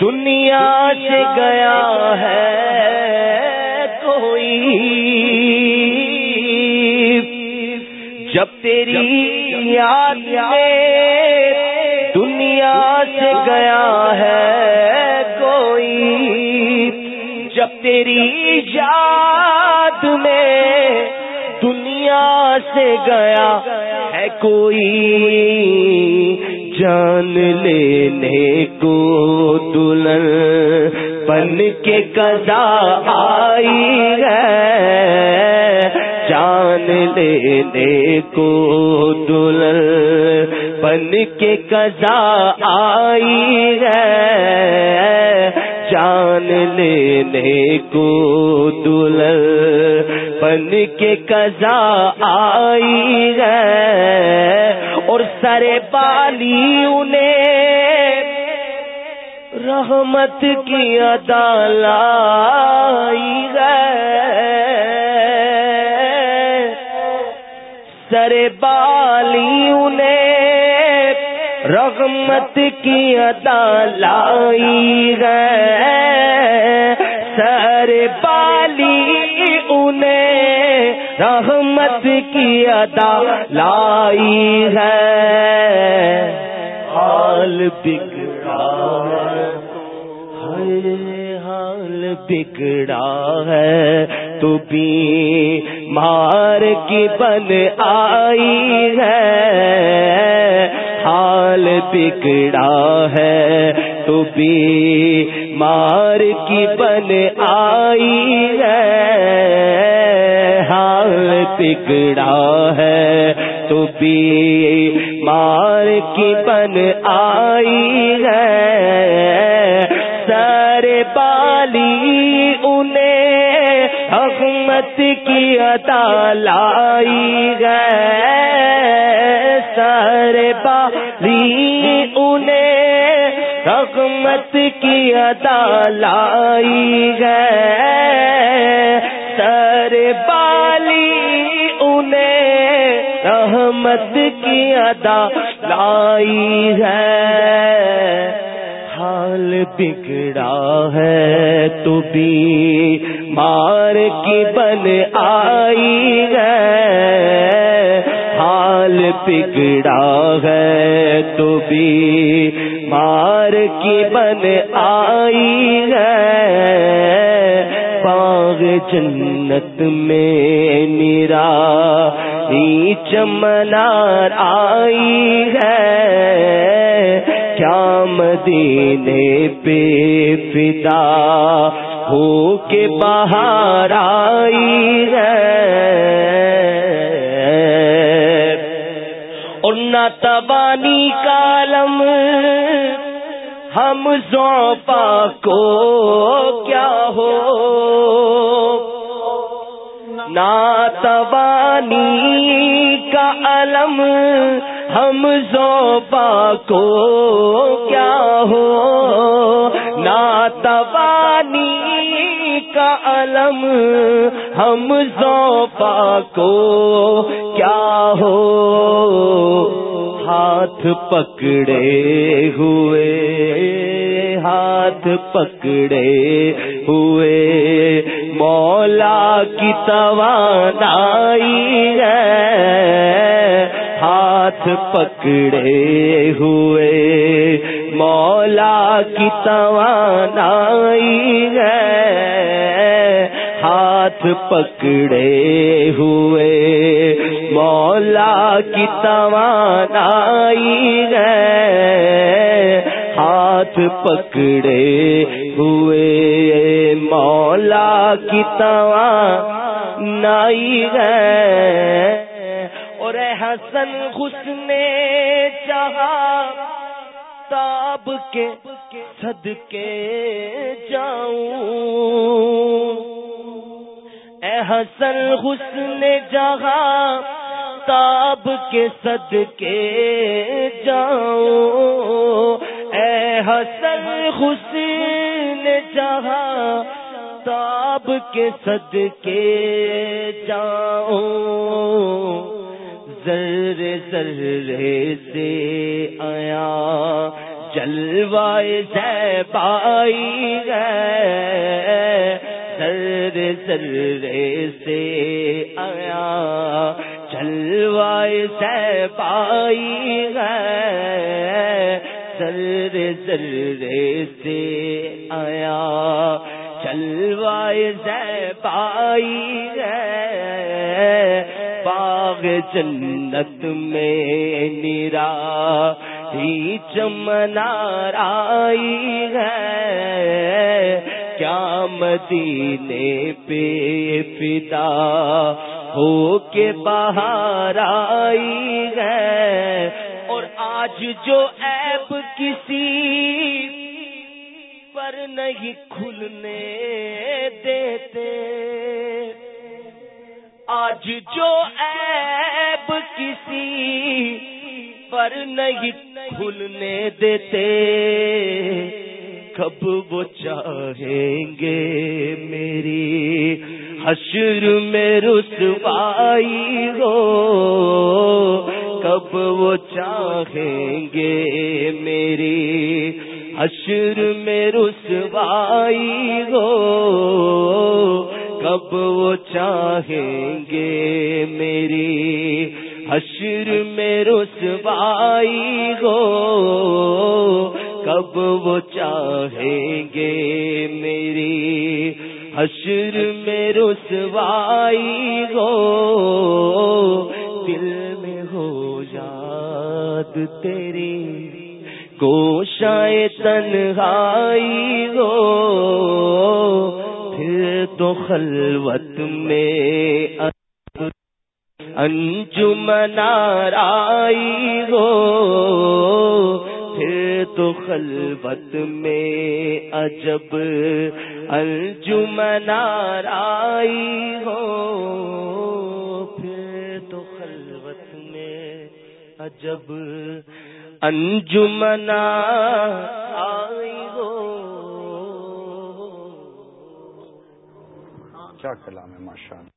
D: دنیا سے گیا ہے کوئی، جب تیری یاد میں دنیا سے گیا ہے تیری یاد میں دنیا سے گیا ہے کوئی جان لینے کو دلہن پن کے کدا آئی ہے۔ جان لینے کو دلہن پن کے کدا آئی ہے۔ جان لینے کو دل بن کے کزا آئی ہے اور سر بالی انہیں رحمت کی ادال سر بالی رغمت کی ادا لائی گئے سر بالی انہیں رحمت کی ادا لائی ہے۔ حال بگڑا حال بگڑا ہے۔ تو بھی مار کی بن آئی ہے۔ حال بگڑا ہے۔ تو بھی مار کی بن آئی ہے۔ حال بگڑا ہے۔ تو بھی مار کی بن آئی ہے۔ سر بالی انہیں حکمت کی عطا لائی گئے سر انہیں رقمت کی ادا لائی گئے۔ سر بالی انہیں رحمت کی ادا لائی ہے حال بگڑا ہے تو بھی مار کی بن آئی ہے حال بگڑا ہے تو بھی مار کی بن آئی ہے۔ باغ جنت میں نیرا چمنار آئی ہے۔ کیا مدینے پہ فدا ہو کے باہر آئی ہے۔ نہ تبانی کالم، ہم زوپا کو کیا ہو؟ نہ تبانی کا علم، ہم زوپا کو کیا ہو؟ کا علم ہم زوپا کو کیا ہو؟ ہاتھ پکڑے ہوئے، ہاتھ پکڑے ہوئے، مولا کی توانائی ہے، ہاتھ پکڑے ہوئے، مولا کی توانائی ہے۔ پکڑے ہوئے۔ مولا کی توانائی ہے۔ ہاتھ پکڑے ہوئے۔ مولا کی توانائی ہے۔ اور حسن حسن چاہا تاب کے صدقے جاؤں۔ اے حسن حسن جہاں، تاب کے صدقے جاؤں۔ اے حسن حسن جہاں، تاب کے صدقے جاؤں۔ ذر ذرے سے آیا، جلوائے پائی گئے سر سرے سے آیا، چلوائے سے پائی گئے سر سرے سے آیا، چلوائے سے پائی گئے باغ جنت میں نیرا ہی چمنار آئی ہے۔ کیا مدینے پہ فدا ہو کے باہر آئی ہے۔ اور آج جو ایپ کسی پر نہیں کھلنے دیتے۔ آج جو ایپ کسی پر نہیں کھلنے دیتے۔ کب وہ چاہیں گے میری حشر میں رسوائی ہو؟ کب وہ چاہیں گے میری حشر میں رسوائی ہو؟ کب وہ چاہیں گے میری حشر میں رسوائی ہو؟ کب وہ چاہیں گے میری حشر میں رسوائی ہو؟ دل میں ہو یاد تیری گوشائے تنہائی ہو؟ پھر تو خلوت میں انجمن آئی ہو؟ پھر تو خلوت میں عجب انجمن آئی ہو۔ پھر تو خلوت میں عجب انجمن آئی ہو۔
B: کیا کلام ہے ماشاء اللہ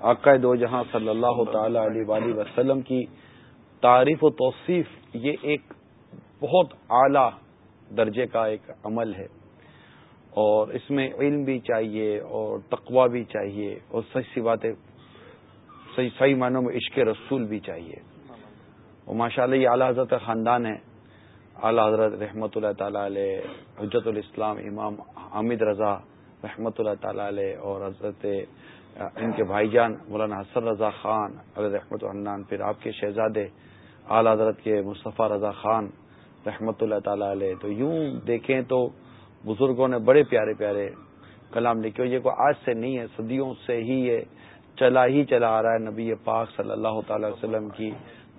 B: آقا دو جہاں صلی اللہ تعالی علیہ وآلہ وسلم کی تعریف و توصیف، یہ ایک بہت اعلی درجے کا ایک عمل ہے اور اس میں علم بھی چاہیے اور تقوا بھی چاہیے اور سچ سی باتیں، صحیح صحیح معنوں میں عشق رسول بھی چاہیے۔ اور ماشاء اللہ یہ اعلیٰ حضرت خاندان ہے۔ اعلیٰ حضرت رحمۃ اللہ تعالی علیہ حجت الاسلام امام حامد رضا رحمۃ اللہ تعالی علیہ اور حضرت، ان کے بھائی جان مولانا حسن رضا خان علیہ رحمت الحنان پھر آپ کے شہزادے، اعلی حضرت کے مصطفیٰ رضا خان رحمۃ اللہ تعالی علیہ۔ تو یوں دیکھیں تو بزرگوں نے بڑے پیارے پیارے کلام لکھے یہ کوئی آج سے نہیں ہے، صدیوں سے ہی یہ چلا ہی چلا آ رہا ہے نبی پاک صلی اللہ تعالی وسلم کی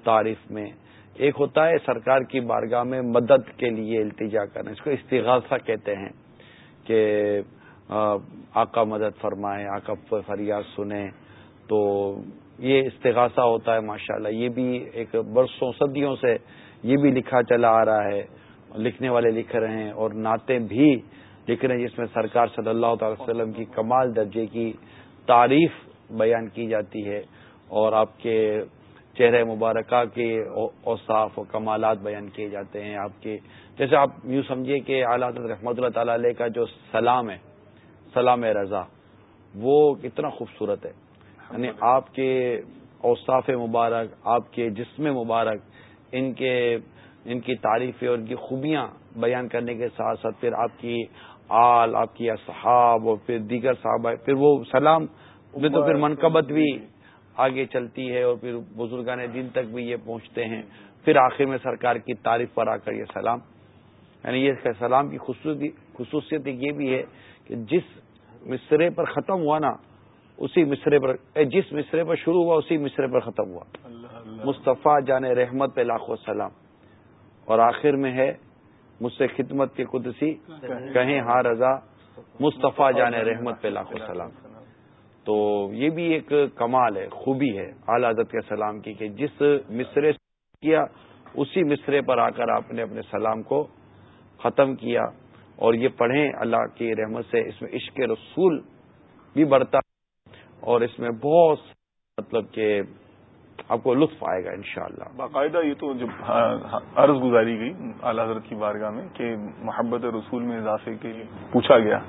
B: تعریف میں۔ ایک ہوتا ہے سرکار کی بارگاہ میں مدد کے لیے التجا کرنا، اس کو استغاثہ کہتے ہیں کہ آقا مدد فرمائیں، آقا فریاد سنیں۔ تو یہ استغاثہ ہوتا ہے ماشاءاللہ، یہ بھی ایک برسوں صدیوں سے یہ بھی لکھا چلا آ رہا ہے، لکھنے والے لکھ رہے ہیں اور نعتیں بھی لکھ رہے ہیں، جس میں سرکار صلی اللہ تعالی وسلم کی کمال درجے کی تعریف بیان کی جاتی ہے اور آپ کے چہرے مبارکہ کے اوصاف و کمالات بیان کیے جاتے ہیں آپ کے۔ جیسے آپ یوں سمجھیے کہ اعلیٰ رحمۃ اللہ تعالی علیہ کا جو سلام ہے، سلام رضا، وہ کتنا خوبصورت ہے۔ یعنی آپ کے اوصاف مبارک، آپ کے جسم مبارک ان کے ان کی تعریفیں اور ان کی خوبیاں بیان کرنے کے ساتھ ساتھ پھر آپ کی آل آپ کی اصحاب اور پھر دیگر صحابہ پھر وہ سلام میں تو پھر منقبت بھی آگے چلتی ہے اور پھر بزرگان دن تک بھی یہ پہنچتے ہیں۔ پھر آخر میں سرکار کی تعریف پر آ کر یہ سلام یعنی یہ سلام کی خصوصیت یہ بھی ہے کہ جس مصرے پر ختم ہوا نا اسی مصرے پر جس مصرے پر شروع ہوا اسی مصرے پر ختم ہوا۔ مصطفیٰ جان رحمت پہ لاکھوں سلام۔ اور آخر میں ہے، مجھ سے خدمت کے قدسی، کہیں ہاں رضا، مصطفیٰ جان رحمت پہ لاکھوں سلام۔ تو یہ بھی ایک کمال ہے، خوبی ہے، اعلی حضرت کے سلام کی کہ جس مصرے سے کیا، اسی مصرے پر آ کر آپ نے اپنے سلام کو ختم کیا۔ اور یہ پڑھیں اللہ کی رحمت سے، اس میں عشق رسول بھی بڑھتا اور اس میں بہت مطلب کہ آپ کو لطف آئے گا انشاءاللہ۔
A: باقاعدہ یہ تو جب عرض گزاری گئی اعلی حضرت کی بارگاہ میں کہ محبت رسول میں اضافے کے لیے پوچھا گیا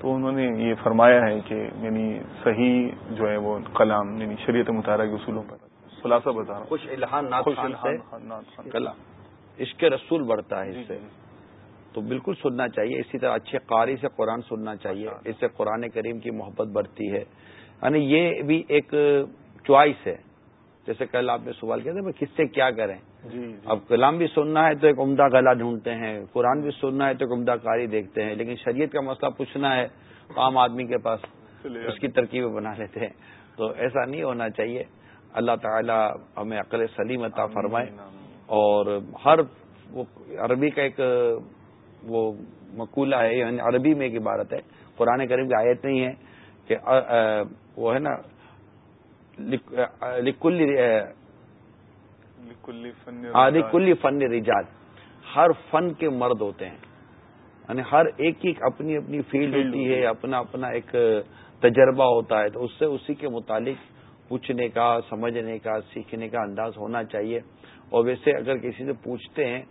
A: تو انہوں نے یہ فرمایا ہے کہ یعنی صحیح جو ہے وہ کلام یعنی شریعت مطالعہ کے اصولوں پر خلاصہ بتا رہا ہوں۔
B: خوش الحان عشق رسول بڑھتا ہے اس سے۔ تو بالکل سننا چاہیے اسی طرح اچھے قاری سے قرآن سننا چاہیے اس سے قرآن کریم کی محبت بڑھتی ہے۔ یعنی یہ بھی ایک چوائس ہے۔ جیسے کل آپ نے سوال کیا تھا کس سے کیا کریں؟ جی, جی۔ اب کلام بھی سننا ہے تو ایک عمدہ گلا ڈھونڈتے ہیں قرآن بھی سننا ہے تو ایک عمدہ کاری دیکھتے ہیں لیکن شریعت کا مسئلہ پوچھنا ہے عام آدمی کے پاس اس کی ترکیبیں بنا لیتے ہیں۔ تو ایسا نہیں ہونا چاہیے۔ اللہ تعالی ہمیں عقل سلیم عطا فرمائے۔ اور ہر عربی کا ایک وہ مقولہ ہے یعنی عربی میں ایک عبارت ہے۔ قرآن کریم کی آیت نہیں ہے کہ وہ ہے نا لکلی فن رجال۔ ہر فن کے مرد ہوتے ہیں۔ یعنی ہر ایک کی اپنی اپنی فیلڈ ہوتی ہے اپنا اپنا ایک تجربہ ہوتا ہے۔ تو اس سے اسی کے متعلق پوچھنے کا سمجھنے کا سیکھنے کا انداز ہونا چاہیے۔ اور ویسے اگر کسی سے پوچھتے ہیں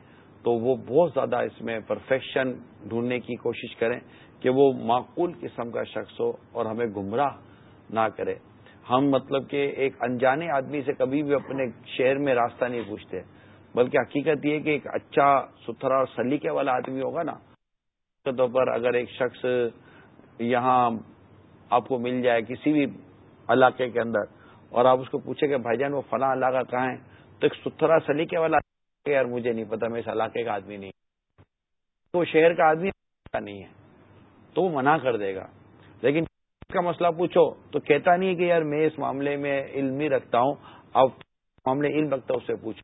B: تو وہ بہت زیادہ اس میں پرفیکشن ڈھونڈنے کی کوشش کریں کہ وہ معقول قسم کا شخص ہو اور ہمیں گمراہ نہ کرے۔ ہم مطلب کہ ایک انجانے آدمی سے کبھی بھی اپنے شہر میں راستہ نہیں پوچھتے۔ بلکہ حقیقت یہ کہ ایک اچھا ستھرا اور سلیقے والا آدمی ہوگا نا طور پر اگر ایک شخص یہاں آپ کو مل جائے کسی بھی علاقے کے اندر اور آپ اس کو پوچھیں کہ بھائی جان وہ فلاں علاقہ کہاں ہے، تو ایک ستھرا، سلیقے والا یار مجھے نہیں پتا، میں اس علاقے کا آدمی نہیں۔ تو شہر کا آدمی نہیں ہے، تو وہ منع کر دے گا۔ لیکن کا مسئلہ پوچھو تو کہتا نہیں ہے کہ یار میں اس معاملے میں علم ہی رکھتا ہوں اب معاملے علم رکھتا ہوں اسے پوچھ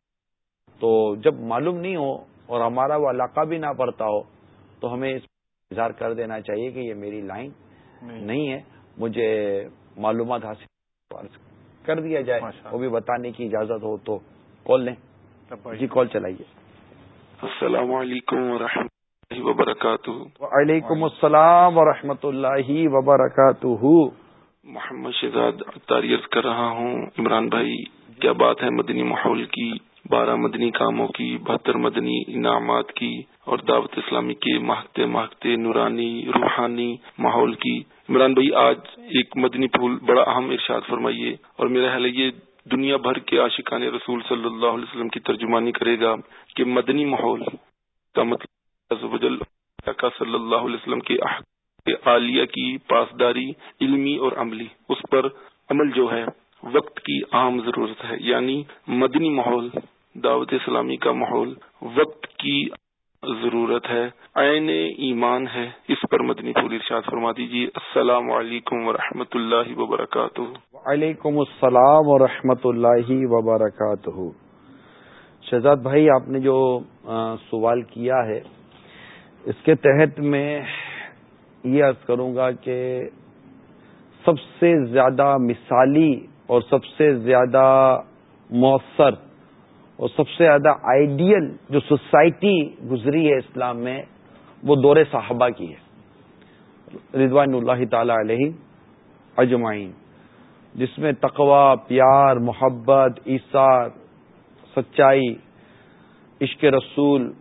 B: تو جب معلوم نہیں ہو اور ہمارا وہ علاقہ بھی نہ پڑتا ہو تو ہمیں اس اظہار کر دینا چاہیے کہ یہ میری لائن نہیں۔ ہے۔ مجھے معلومات حاصل کر دیا جائے وہ بھی بتانے کی اجازت ہو تو کال لیں۔ جی کال چلائیے۔
E: السلام علیکم و اللہ وبرکاتہ۔
B: وعلیکم السلام و اللہ وبرکاتہ۔
E: محمد شہزاد تاریخ کر رہا ہوں۔ عمران بھائی کیا بات ہے مدنی ماحول کی؟ بارہ مدنی کاموں کی بہتر مدنی انعامات کی اور دعوت اسلامی کے مہکتے مہکتے نورانی روحانی ماحول کی۔ عمران بھائی آج ایک مدنی پھول بڑا اہم ارشاد فرمائیے اور میرا خیال ہے یہ دنیا بھر کے عاشقان رسول صلی اللہ علیہ وسلم کی ترجمانی کرے گا کہ مدنی ماحول کا مطلب صلی اللہ علیہ وسلم کے عالیہ کی پاسداری علمی اور عملی، اس پر عمل جو ہے، وقت کی اہم ضرورت ہے یعنی مدنی ماحول، دعوت اسلامی کا ماحول، وقت کی ضرورت ہے، عین ایمان ہے، اس پر مدنی پھول ارشاد فرما دیجیے۔ السلام علیکم ورحمۃ اللہ وبرکاتہ۔
B: وعلیکم السلام ورحمۃ اللہ وبرکاتہ۔ شہزاد بھائی، آپ نے جو سوال کیا ہے اس کے تحت میں یہ عرض کروں گا کہ سب سے زیادہ مثالی اور سب سے زیادہ مؤثر اور سب سے زیادہ آئیڈیل جو سوسائٹی گزری ہے اسلام میں وہ دور صحابہ کی ہے۔ رضوان اللہ تعالی علیہ اجمعین، جس میں تقوا پیار، محبت، ایثار، سچائی، عشق رسول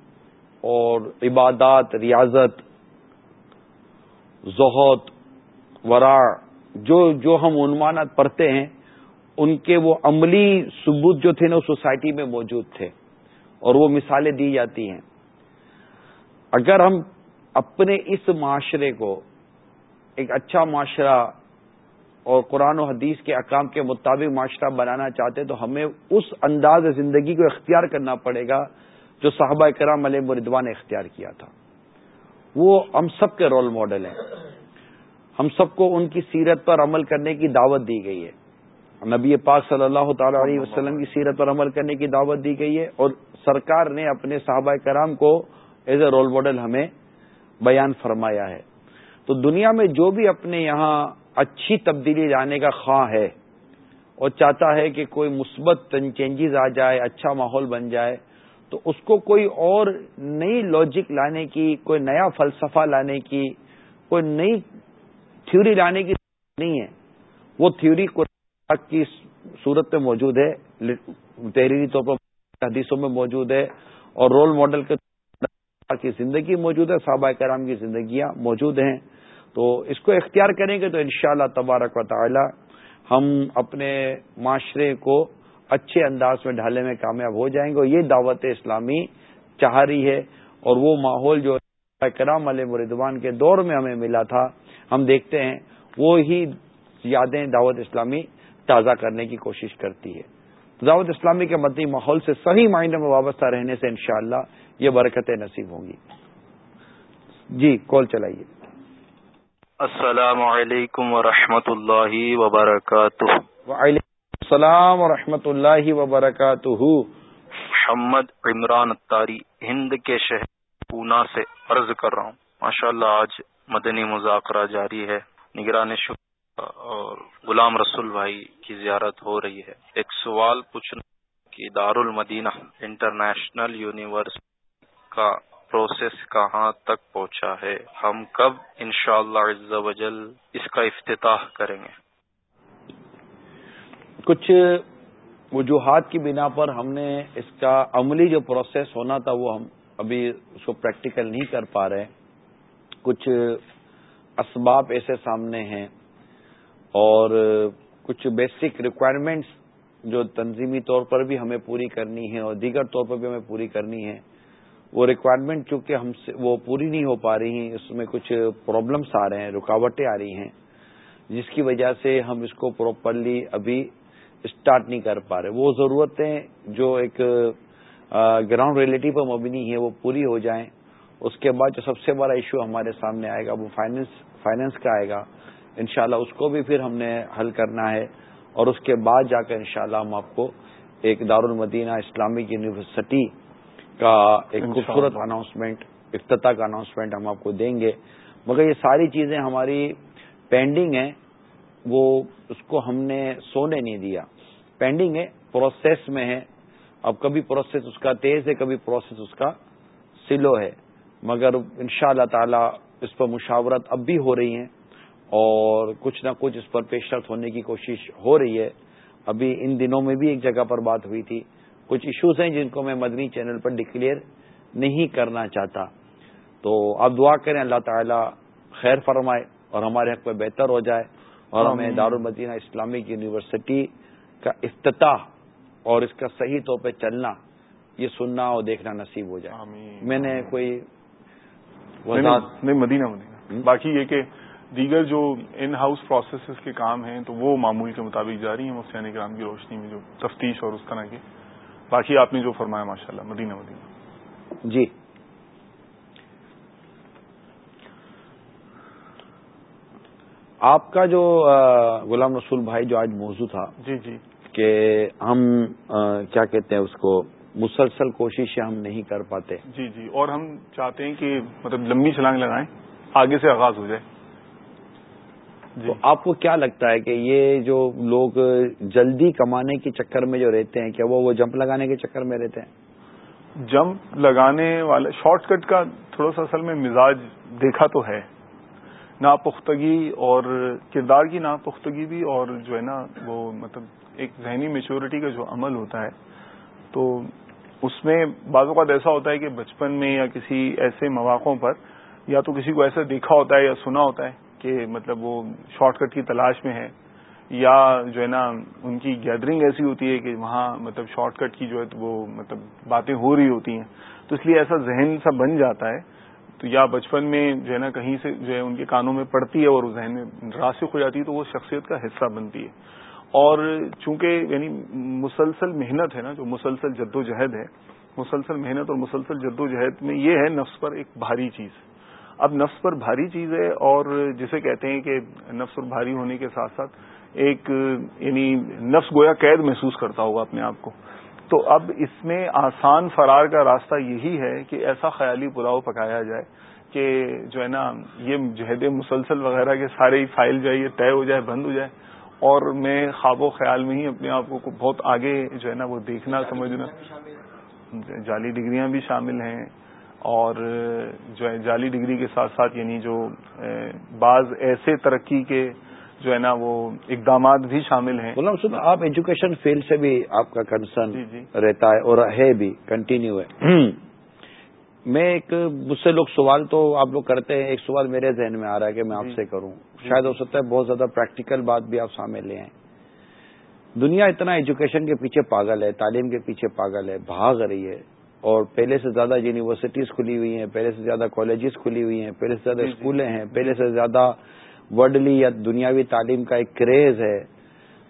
B: اور عبادات، ریاضت ذہت ورا جو جو ہم عنوانات پڑھتے ہیں، ان کے وہ عملی ثبوت جو تھے نا سوسائٹی میں موجود تھے اور وہ مثالیں دی جاتی ہیں۔ اگر ہم اپنے اس معاشرے کو ایک اچھا معاشرہ اور قرآن و حدیث کے اقام کے مطابق معاشرہ بنانا چاہتے تو ہمیں اس انداز زندگی کو اختیار کرنا پڑے گا جو صحابہ کرام علیہ مردوان نے اختیار کیا تھا۔ وہ ہم سب کے رول ماڈل ہیں۔ ہم سب کو ان کی سیرت پر عمل کرنے کی دعوت دی گئی ہے۔ نبی پاک صلی اللہ تعالی علیہ وسلم کی سیرت پر عمل کرنے کی دعوت دی گئی ہے اور سرکار نے اپنے صحابہ کرام کو ایز اے رول ماڈل ہمیں بیان فرمایا ہے۔ تو دنیا میں جو بھی اپنے یہاں اچھی تبدیلی لانے کا خواہ ہے اور چاہتا ہے کہ کوئی مثبت چینجز آ جائے اچھا ماحول بن جائے تو اس کو کوئی اور نئی لاجک لانے کی، کوئی نیا فلسفہ لانے کی، کوئی نئی تھیوری لانے کی نہیں ہے۔ وہ تھیوری کو کی صورت میں موجود ہے، تحریری طور پر حدیثوں میں موجود ہے اور رول ماڈل کے کی زندگی موجود ہے، صحابہ کرام کی زندگیاں موجود ہیں۔ تو اس کو اختیار کریں گے تو انشاءاللہ تبارک و تعالی ہم اپنے معاشرے کو اچھے انداز میں ڈھالنے میں کامیاب ہو جائیں گے اور یہ دعوت اسلامی چاہ رہی ہے اور وہ ماحول جو کرام علیہ مردوان کے دور میں ہمیں ملا تھا ہم دیکھتے ہیں وہ ہی یادیں دعوت اسلامی تازہ کرنے کی کوشش کرتی ہے۔ دعوت اسلامی کے مدنی ماحول سے صحیح معنی میں وابستہ رہنے سے انشاءاللہ یہ برکتیں نصیب ہوں گی۔ جی کال چلائیے۔
F: السلام علیکم ورحمۃ اللہ وبرکاتہ۔
B: السلام ورحمۃ اللہ وبرکاتہ
F: محمد عمران اتاری ہند کے شہر پونا سے عرض کر رہا ہوں۔ ماشاء اللہ آج مدنی مذاکرہ جاری ہے۔ نگران شکر اور غلام رسول بھائی کی زیارت ہو رہی ہے۔ ایک سوال پوچھنا کہ دار المدینہ انٹرنیشنل یونیورسٹی کا پروسیس کہاں تک پہنچا ہے؟ ہم کب انشاءاللہ شاء اللہ اس کا افتتاح کریں گے؟
B: کچھ وجوہات کی بنا پر ہم نے اس کا عملی جو پروسیس ہونا تھا وہ ہم ابھی اس کو پریکٹیکل نہیں کر پا رہے کچھ اسباب ایسے سامنے ہیں اور کچھ بیسک ریکوائرمنٹس جو تنظیمی طور پر بھی ہمیں پوری کرنی ہے اور دیگر طور پر بھی ہمیں پوری کرنی ہے وہ ریکوائرمنٹ چونکہ ہم سے وہ پوری نہیں ہو پا رہی ہیں، اس میں کچھ پرابلمس آ رہے ہیں، رکاوٹیں آ رہی ہیں، جس کی وجہ سے ہم اس کو پراپرلی ابھی اسٹارٹ نہیں کر پا رہے۔ وہ ضرورتیں جو ایک گراؤنڈ ریلیٹی پر مبنی ہے وہ پوری ہو جائیں۔ اس کے بعد جو سب سے بڑا ایشو ہمارے سامنے آئے گا وہ فائننس فائننس کا آئے گا۔ انشاءاللہ اس کو بھی پھر ہم نے حل کرنا ہے۔ اور اس کے بعد جا کر انشاءاللہ ہم آپ کو ایک دار المدینہ اسلامک یونیورسٹی کا ایک خوبصورت اناؤنسمنٹ افتتاح کا اناؤنسمنٹ ہم آپ کو دیں گے۔ مگر یہ ساری چیزیں ہماری پینڈنگ ہیں۔ وہ اس کو ہم نے سونے نہیں دیا۔ پینڈنگ ہے پروسیس میں ہے۔ اب کبھی پروسیس اس کا تیز ہے، کبھی پروسیس اس کا سلو ہے۔ مگر ان شاء اللہ تعالی اس پر مشاورت اب بھی ہو رہی ہیں اور کچھ نہ کچھ اس پر پیش رفت ہونے کی کوشش ہو رہی ہے۔ ابھی ان دنوں میں بھی ایک جگہ پر بات ہوئی تھی۔ کچھ ایشوز ہیں جن کو میں مدنی چینل پر ڈکلیئر نہیں کرنا چاہتا۔ تو آپ دعا کریں اللہ تعالی خیر فرمائے اور ہمارے حق پہ بہتر ہو جائے۔ اور ہمیں دارالمدینہ اسلامک یونیورسٹی کا افتتاح اور اس کا صحیح طور پہ چلنا یہ سننا اور دیکھنا نصیب ہو جائے۔ میں نے کوئی
A: مدینہ مدینہ۔ باقی یہ کہ دیگر جو ان ہاؤس پروسیسز کے کام ہیں تو وہ معمول کے مطابق جاری ہیں مفتیان کرام کی روشنی میں جو تفتیش اور اس طرح کے۔ باقی آپ نے جو فرمایا ماشاء اللہ مدینہ مدینہ۔
B: جی۔ آپ کا جو غلام رسول بھائی جو آج موضوع تھا
A: جی جی۔
B: کہ ہم کیا کہتے ہیں اس کو مسلسل کوششیں ہم نہیں کر پاتے۔
A: جی جی۔ اور ہم چاہتے ہیں کہ مطلب لمبی چھلانگ لگائیں آگے سے آغاز ہو جائے۔
B: جی۔ تو آپ کو کیا لگتا ہے کہ یہ جو لوگ جلدی کمانے کے چکر میں جو رہتے ہیں کیا وہ وہ جمپ لگانے کے چکر میں رہتے ہیں؟
A: جمپ لگانے والے شارٹ کٹ کا تھوڑا سا اصل میں مزاج دیکھا تو ہے۔ ناپختگی اور کردار کی ناپختگی بھی اور جو ہے نا وہ مطلب ایک ذہنی میچورٹی کا جو عمل ہوتا ہے، تو اس میں بعض اوقات ایسا ہوتا ہے کہ بچپن میں یا کسی ایسے مواقعوں پر یا تو کسی کو ایسا دیکھا ہوتا ہے یا سنا ہوتا ہے کہ مطلب وہ شارٹ کٹ کی تلاش میں ہے یا جو ہے نا ان کی گیدرنگ ایسی ہوتی ہے کہ وہاں مطلب شارٹ کٹ کی جو ہے وہ مطلب باتیں ہو رہی ہوتی ہیں۔ تو اس لیے ایسا ذہن سا بن جاتا ہے تو یا بچپن میں جو ہے نا کہیں سے جو ہے ان کے کانوں میں پڑتی ہے اور ذہن میں راسک ہو جاتی ہے، تو وہ شخصیت کا حصہ بنتی ہے۔ اور چونکہ یعنی مسلسل محنت ہے نا، جو مسلسل جد و جہد ہے، مسلسل محنت اور مسلسل جد و جہد میں یہ ہے نفس پر ایک بھاری چیز۔ اب نفس پر بھاری چیز ہے اور جسے کہتے ہیں کہ نفس پر بھاری ہونے کے ساتھ ساتھ ایک یعنی نفس گویا قید محسوس کرتا ہوگا اپنے آپ کو۔ تو اب اس میں آسان فرار کا راستہ یہی ہے کہ ایسا خیالی پلاؤ پکایا جائے کہ جو ہے نا، یہ جہد مسلسل وغیرہ کے سارے ہی فائل جو ہے یہ طے ہو جائے، بند ہو جائے۔ اور میں خواب و خیال میں ہی اپنے آپ کو بہت آگے جو ہے نا، وہ دیکھنا سمجھنا۔ جعلی ڈگریاں بھی شامل ہیں۔ اور جو ہے، جعلی ڈگری کے ساتھ ساتھ یعنی جو بعض ایسے ترقی کے جو ہے نا وہ اقدامات بھی شامل ہیں۔
B: غلام سن آپ ایجوکیشن فیلڈ سے بھی آپ کا کنسرن جی جی۔ رہتا ہے اور ہے بھی کنٹینیو ہے۔ میں ایک مجھ سے لوگ سوال تو آپ لوگ کرتے ہیں ایک سوال میرے ذہن میں آ رہا ہے کہ میں آپ جی۔ سے کروں۔ شاید ہو سکتا ہے بہت زیادہ پریکٹیکل بات بھی آپ سامنے لے آئیں۔ دنیا اتنا ایجوکیشن کے پیچھے پاگل ہے تعلیم کے پیچھے پاگل ہے بھاگ رہی ہے۔ اور پہلے سے زیادہ یونیورسٹیز کھلی ہوئی ہیں پہلے سے زیادہ کالجز کھلی ہوئی ہیں پہلے سے زیادہ اسکولیں ہیں پہلے سے زیادہ ورڈلی یا دنیاوی تعلیم کا ایک کریز ہے۔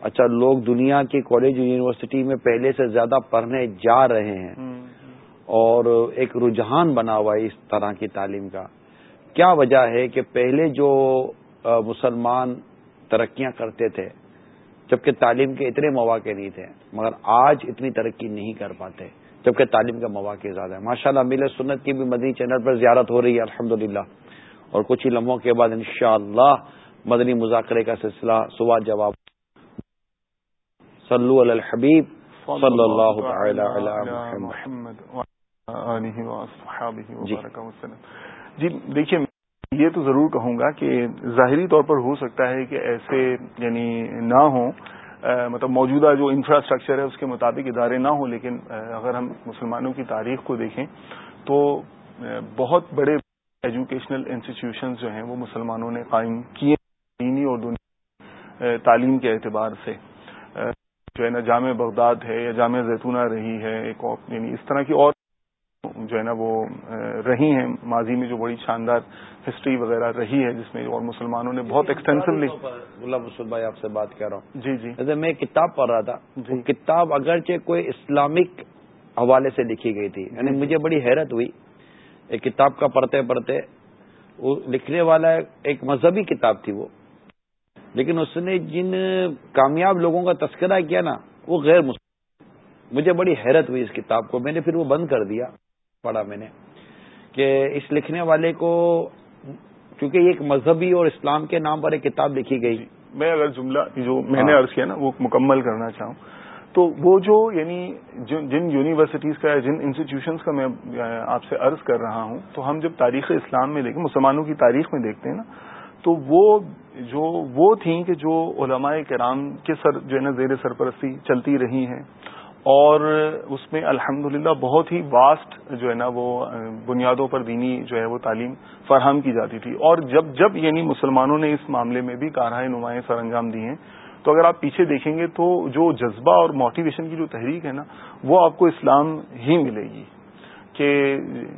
B: اچھا لوگ دنیا کی کالج یونیورسٹی میں پہلے سے زیادہ پڑھنے جا رہے ہیں۔ اور ایک رجحان بنا ہوا ہے اس طرح کی تعلیم کا۔ کیا وجہ ہے کہ پہلے جو مسلمان ترقیاں کرتے تھے جبکہ تعلیم کے اتنے مواقع نہیں تھے مگر آج اتنی ترقی نہیں کر پاتے جبکہ تعلیم کا مواقع زیادہ ہے ماشاء اللہ میل سنت کی بھی مدنی چینل پر زیارت ہو رہی ہے الحمدللہ۔ اور کچھ ہی لمحوں کے بعد انشاءاللہ مدنی مذاکرے کا سلسلہ سوال جواب صلو علی الحبیب صلی اللہ تعالی علی محمد
A: جی۔, جی دیکھیے یہ تو ضرور کہوں گا کہ ظاہری طور پر ہو سکتا ہے کہ ایسے یعنی نہ ہوں مطلب موجودہ جو انفراسٹرکچر ہے اس کے مطابق ادارے نہ ہوں لیکن اگر ہم مسلمانوں کی تاریخ کو دیکھیں تو بہت بڑے ایجوکیشنل انسٹیٹیوشنز جو ہیں وہ مسلمانوں نے قائم کیے دینی اور دنیا تعلیم کے اعتبار سے۔ جو ہے نا جامع بغداد ہے یا جامع زیتونہ رہی ہے ایک یعنی اس طرح کی اور جو ہے نا وہ رہی ہیں۔ ماضی میں جو بڑی شاندار ہسٹری وغیرہ رہی ہے جس میں اور مسلمانوں نے بہت ایکسٹینسولی
B: غلام رسول بھائی آپ سے بات کر رہا ہوں۔
A: جی جی۔
B: جیسے میں کتاب پڑھ رہا تھا جی۔ کتاب اگرچہ کوئی اسلامک حوالے سے لکھی گئی تھی یعنی جی، جی۔ مجھے بڑی حیرت ہوئی ایک کتاب کا پڑھتے پڑھتے وہ لکھنے والا ایک مذہبی کتاب تھی وہ۔ لیکن اس نے جن کامیاب لوگوں کا تذکرہ کیا نا وہ غیر مسلم۔ مجھے بڑی حیرت ہوئی اس کتاب کو۔ میں نے پھر وہ بند کر دیا پڑھا میں نے کہ اس لکھنے والے کو کیونکہ یہ ایک مذہبی اور اسلام کے نام پر ایک کتاب لکھی گئی۔
A: میں اگر جملہ جو میں نے عرض ہاں۔ کیا نا وہ مکمل کرنا چاہوں۔ تو وہ جو یعنی جن یونیورسٹیز کا یا جن انسٹیٹیوشنس کا میں آپ سے عرض کر رہا ہوں، تو ہم جب تاریخ اسلام میں دیکھیں، مسلمانوں کی تاریخ میں دیکھتے ہیں نا، تو وہ جو وہ تھیں کہ جو علماء کرام کے سر جو ہے نا زیر سرپرستی چلتی رہی ہیں، اور اس میں الحمد بہت ہی واسٹ جو ہے نا وہ بنیادوں پر دینی جو ہے وہ تعلیم فراہم کی جاتی تھی۔ اور جب جب یعنی مسلمانوں نے اس معاملے میں بھی کارہائے نمایاں سر انجام دی ہیں تو اگر آپ پیچھے دیکھیں گے تو جو جذبہ اور موٹیویشن کی جو تحریک ہے نا، وہ آپ کو اسلام ہی ملے گی۔ کہ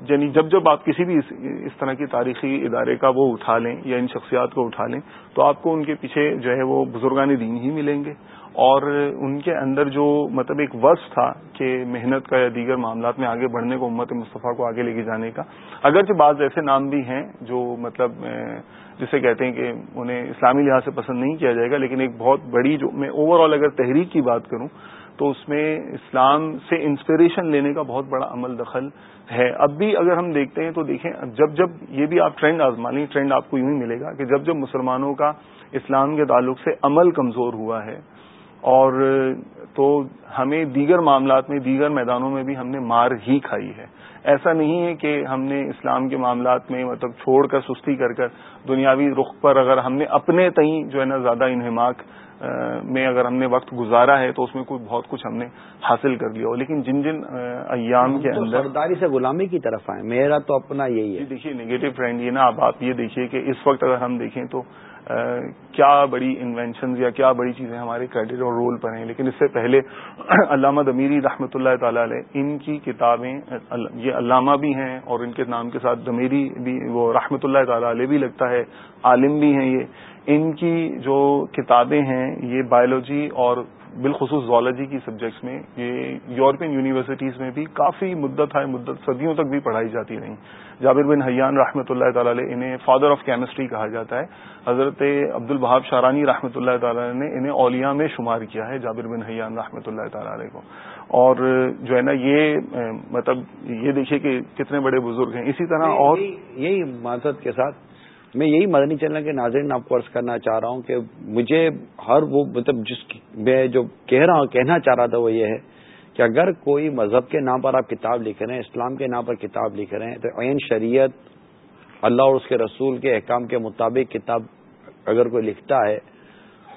A: یعنی جب جب آپ کسی بھی اس طرح کی تاریخی ادارے کا وہ اٹھا لیں یا ان شخصیات کو اٹھا لیں، تو آپ کو ان کے پیچھے جو ہے وہ بزرگان دین ہی ملیں گے۔ اور ان کے اندر جو مطلب ایک وصف تھا کہ محنت کا یا دیگر معاملات میں آگے بڑھنے کو، امت مصطفیٰ کو آگے لے کے جانے کا، اگرچہ بعض ایسے نام بھی ہیں جو مطلب جسے کہتے ہیں کہ انہیں اسلامی لحاظ سے پسند نہیں کیا جائے گا، لیکن ایک بہت بڑی جو میں اوور آل اگر تحریک کی بات کروں، تو اس میں اسلام سے انسپریشن لینے کا بہت بڑا عمل دخل ہے۔ اب بھی اگر ہم دیکھتے ہیں تو دیکھیں، جب جب یہ بھی آپ ٹرینڈ آزما لیں ٹرینڈ آپ کو یوں ہی ملے گا کہ جب جب مسلمانوں کا اسلام کے تعلق سے عمل کمزور ہوا ہے، اور تو ہمیں دیگر معاملات میں، دیگر میدانوں میں بھی ہم نے مار ہی کھائی ہے۔ ایسا نہیں ہے کہ ہم نے اسلام کے معاملات میں مطلب چھوڑ کر سستی کر کر دنیاوی رخ پر اگر ہم نے اپنے تئیں جو ہے نا زیادہ انہماک میں اگر ہم نے وقت گزارا ہے تو اس میں کوئی بہت کچھ ہم نے حاصل کر لیا ہو۔ لیکن جن جن ایام کے اندر
B: سرداری سے غلامی کی طرف آئے میرا تو اپنا یہی ہے۔
A: جی، دیکھیے نیگیٹو ٹرینڈ یہ نا اب آپ یہ دیکھیے کہ اس وقت اگر ہم دیکھیں تو کیا بڑی انوینشنز یا کیا بڑی چیزیں ہمارے کریڈٹ اور رول پر ہیں؟ لیکن اس سے پہلے علامہ دمیری رحمۃ اللہ تعالی علیہ، ان کی کتابیں یہ علامہ بھی ہیں اور ان کے نام کے ساتھ دمیری بھی، وہ رحمۃ اللہ تعالی علیہ بھی لگتا ہے، عالم بھی ہیں یہ۔ ان کی جو کتابیں ہیں، یہ بایولوجی اور بالخصوص زولوجی کی سبجیکٹس میں یہ یورپین یونیورسٹیز میں بھی کافی مدت ہے مدت صدیوں تک بھی پڑھائی جاتی رہیں جابر بن حیان رحمۃ اللہ تعالی علیہ انہیں فادر آف کیمسٹری کہا جاتا ہے۔ حضرت عبد البہاب شارانی رحمۃ اللہ تعالی نے انہیں اولیاء میں شمار کیا ہے جابر بن حیان رحمۃ اللہ تعالی علیہ کو۔ اور جو ہے نا یہ مطلب یہ دیکھیے کہ کتنے بڑے بزرگ ہیں۔ اسی طرح اور
B: یہی معذرت کے ساتھ میں یہی مدنی چینل کے ناظرین آپ کو عرض کرنا چاہ رہا ہوں کہ مجھے ہر وہ مطلب جس میں جو کہہ رہا ہوں، کہنا چاہ رہا تھا وہ یہ ہے کہ اگر کوئی مذہب کے نام پر آپ کتاب لکھ رہے ہیں، اسلام کے نام پر کتاب لکھ رہے ہیں، تو عین شریعت اللہ اور اس کے رسول کے احکام کے مطابق کتاب اگر کوئی لکھتا ہے،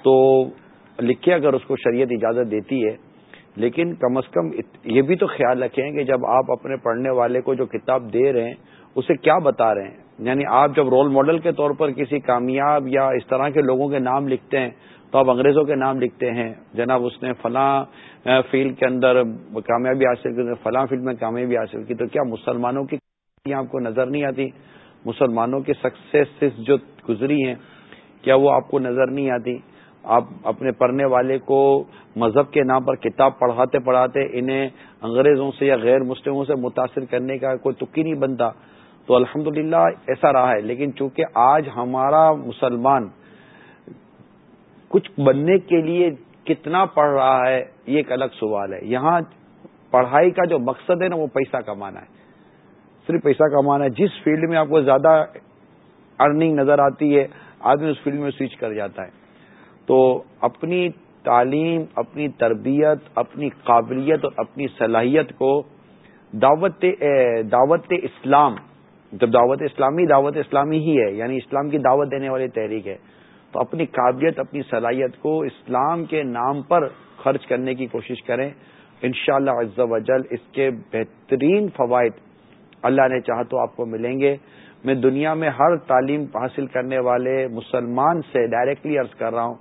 B: تو لکھے اگر اس کو شریعت اجازت دیتی ہے۔ لیکن کم از کم یہ بھی تو خیال رکھیں کہ جب آپ اپنے پڑھنے والے کو جو کتاب دے رہے ہیں، اسے کیا بتا رہے ہیں؟ یعنی آپ جب رول ماڈل کے طور پر کسی کامیاب یا اس طرح کے لوگوں کے نام لکھتے ہیں تو آپ انگریزوں کے نام لکھتے ہیں، جناب اس نے فلاں فیلڈ کے اندر کامیابی حاصل کی فلاں فیلڈ میں کامیابی حاصل کی، تو کیا مسلمانوں کی آپ کو نظر نہیں آتی؟ مسلمانوں کی سکسیس جو گزری ہیں، کیا وہ آپ کو نظر نہیں آتی؟ آپ اپنے پڑھنے والے کو مذہب کے نام پر کتاب پڑھاتے پڑھاتے انہیں انگریزوں سے یا غیر مسلموں سے متاثر کرنے کا کوئی تکی نہیں بنتا۔ تو الحمدللہ ایسا رہا ہے۔ لیکن چونکہ آج ہمارا مسلمان کچھ بننے کے لیے کتنا پڑھ رہا ہے، یہ ایک الگ سوال ہے۔ یہاں پڑھائی کا جو مقصد ہے نا، وہ پیسہ کمانا ہے۔ صرف پیسہ کمانا ہے، جس فیلڈ میں آپ کو زیادہ ارننگ نظر آتی ہے، آدمی اس فیلڈ میں سوئچ کر جاتا ہے۔ تو اپنی تعلیم، اپنی تربیت، اپنی قابلیت اور اپنی صلاحیت کو دعوت دعوت اسلام جب دعوت اسلامی دعوت اسلامی ہی ہے یعنی اسلام کی دعوت دینے والی تحریک ہے، تو اپنی قابلیت، اپنی صلاحیت کو اسلام کے نام پر خرچ کرنے کی کوشش کریں۔ انشاءاللہ شاء اللہ وجل اس کے بہترین فوائد اللہ نے چاہ تو آپ کو ملیں گے۔ میں دنیا میں ہر تعلیم حاصل کرنے والے مسلمان سے ڈائریکٹلی عرض کر رہا ہوں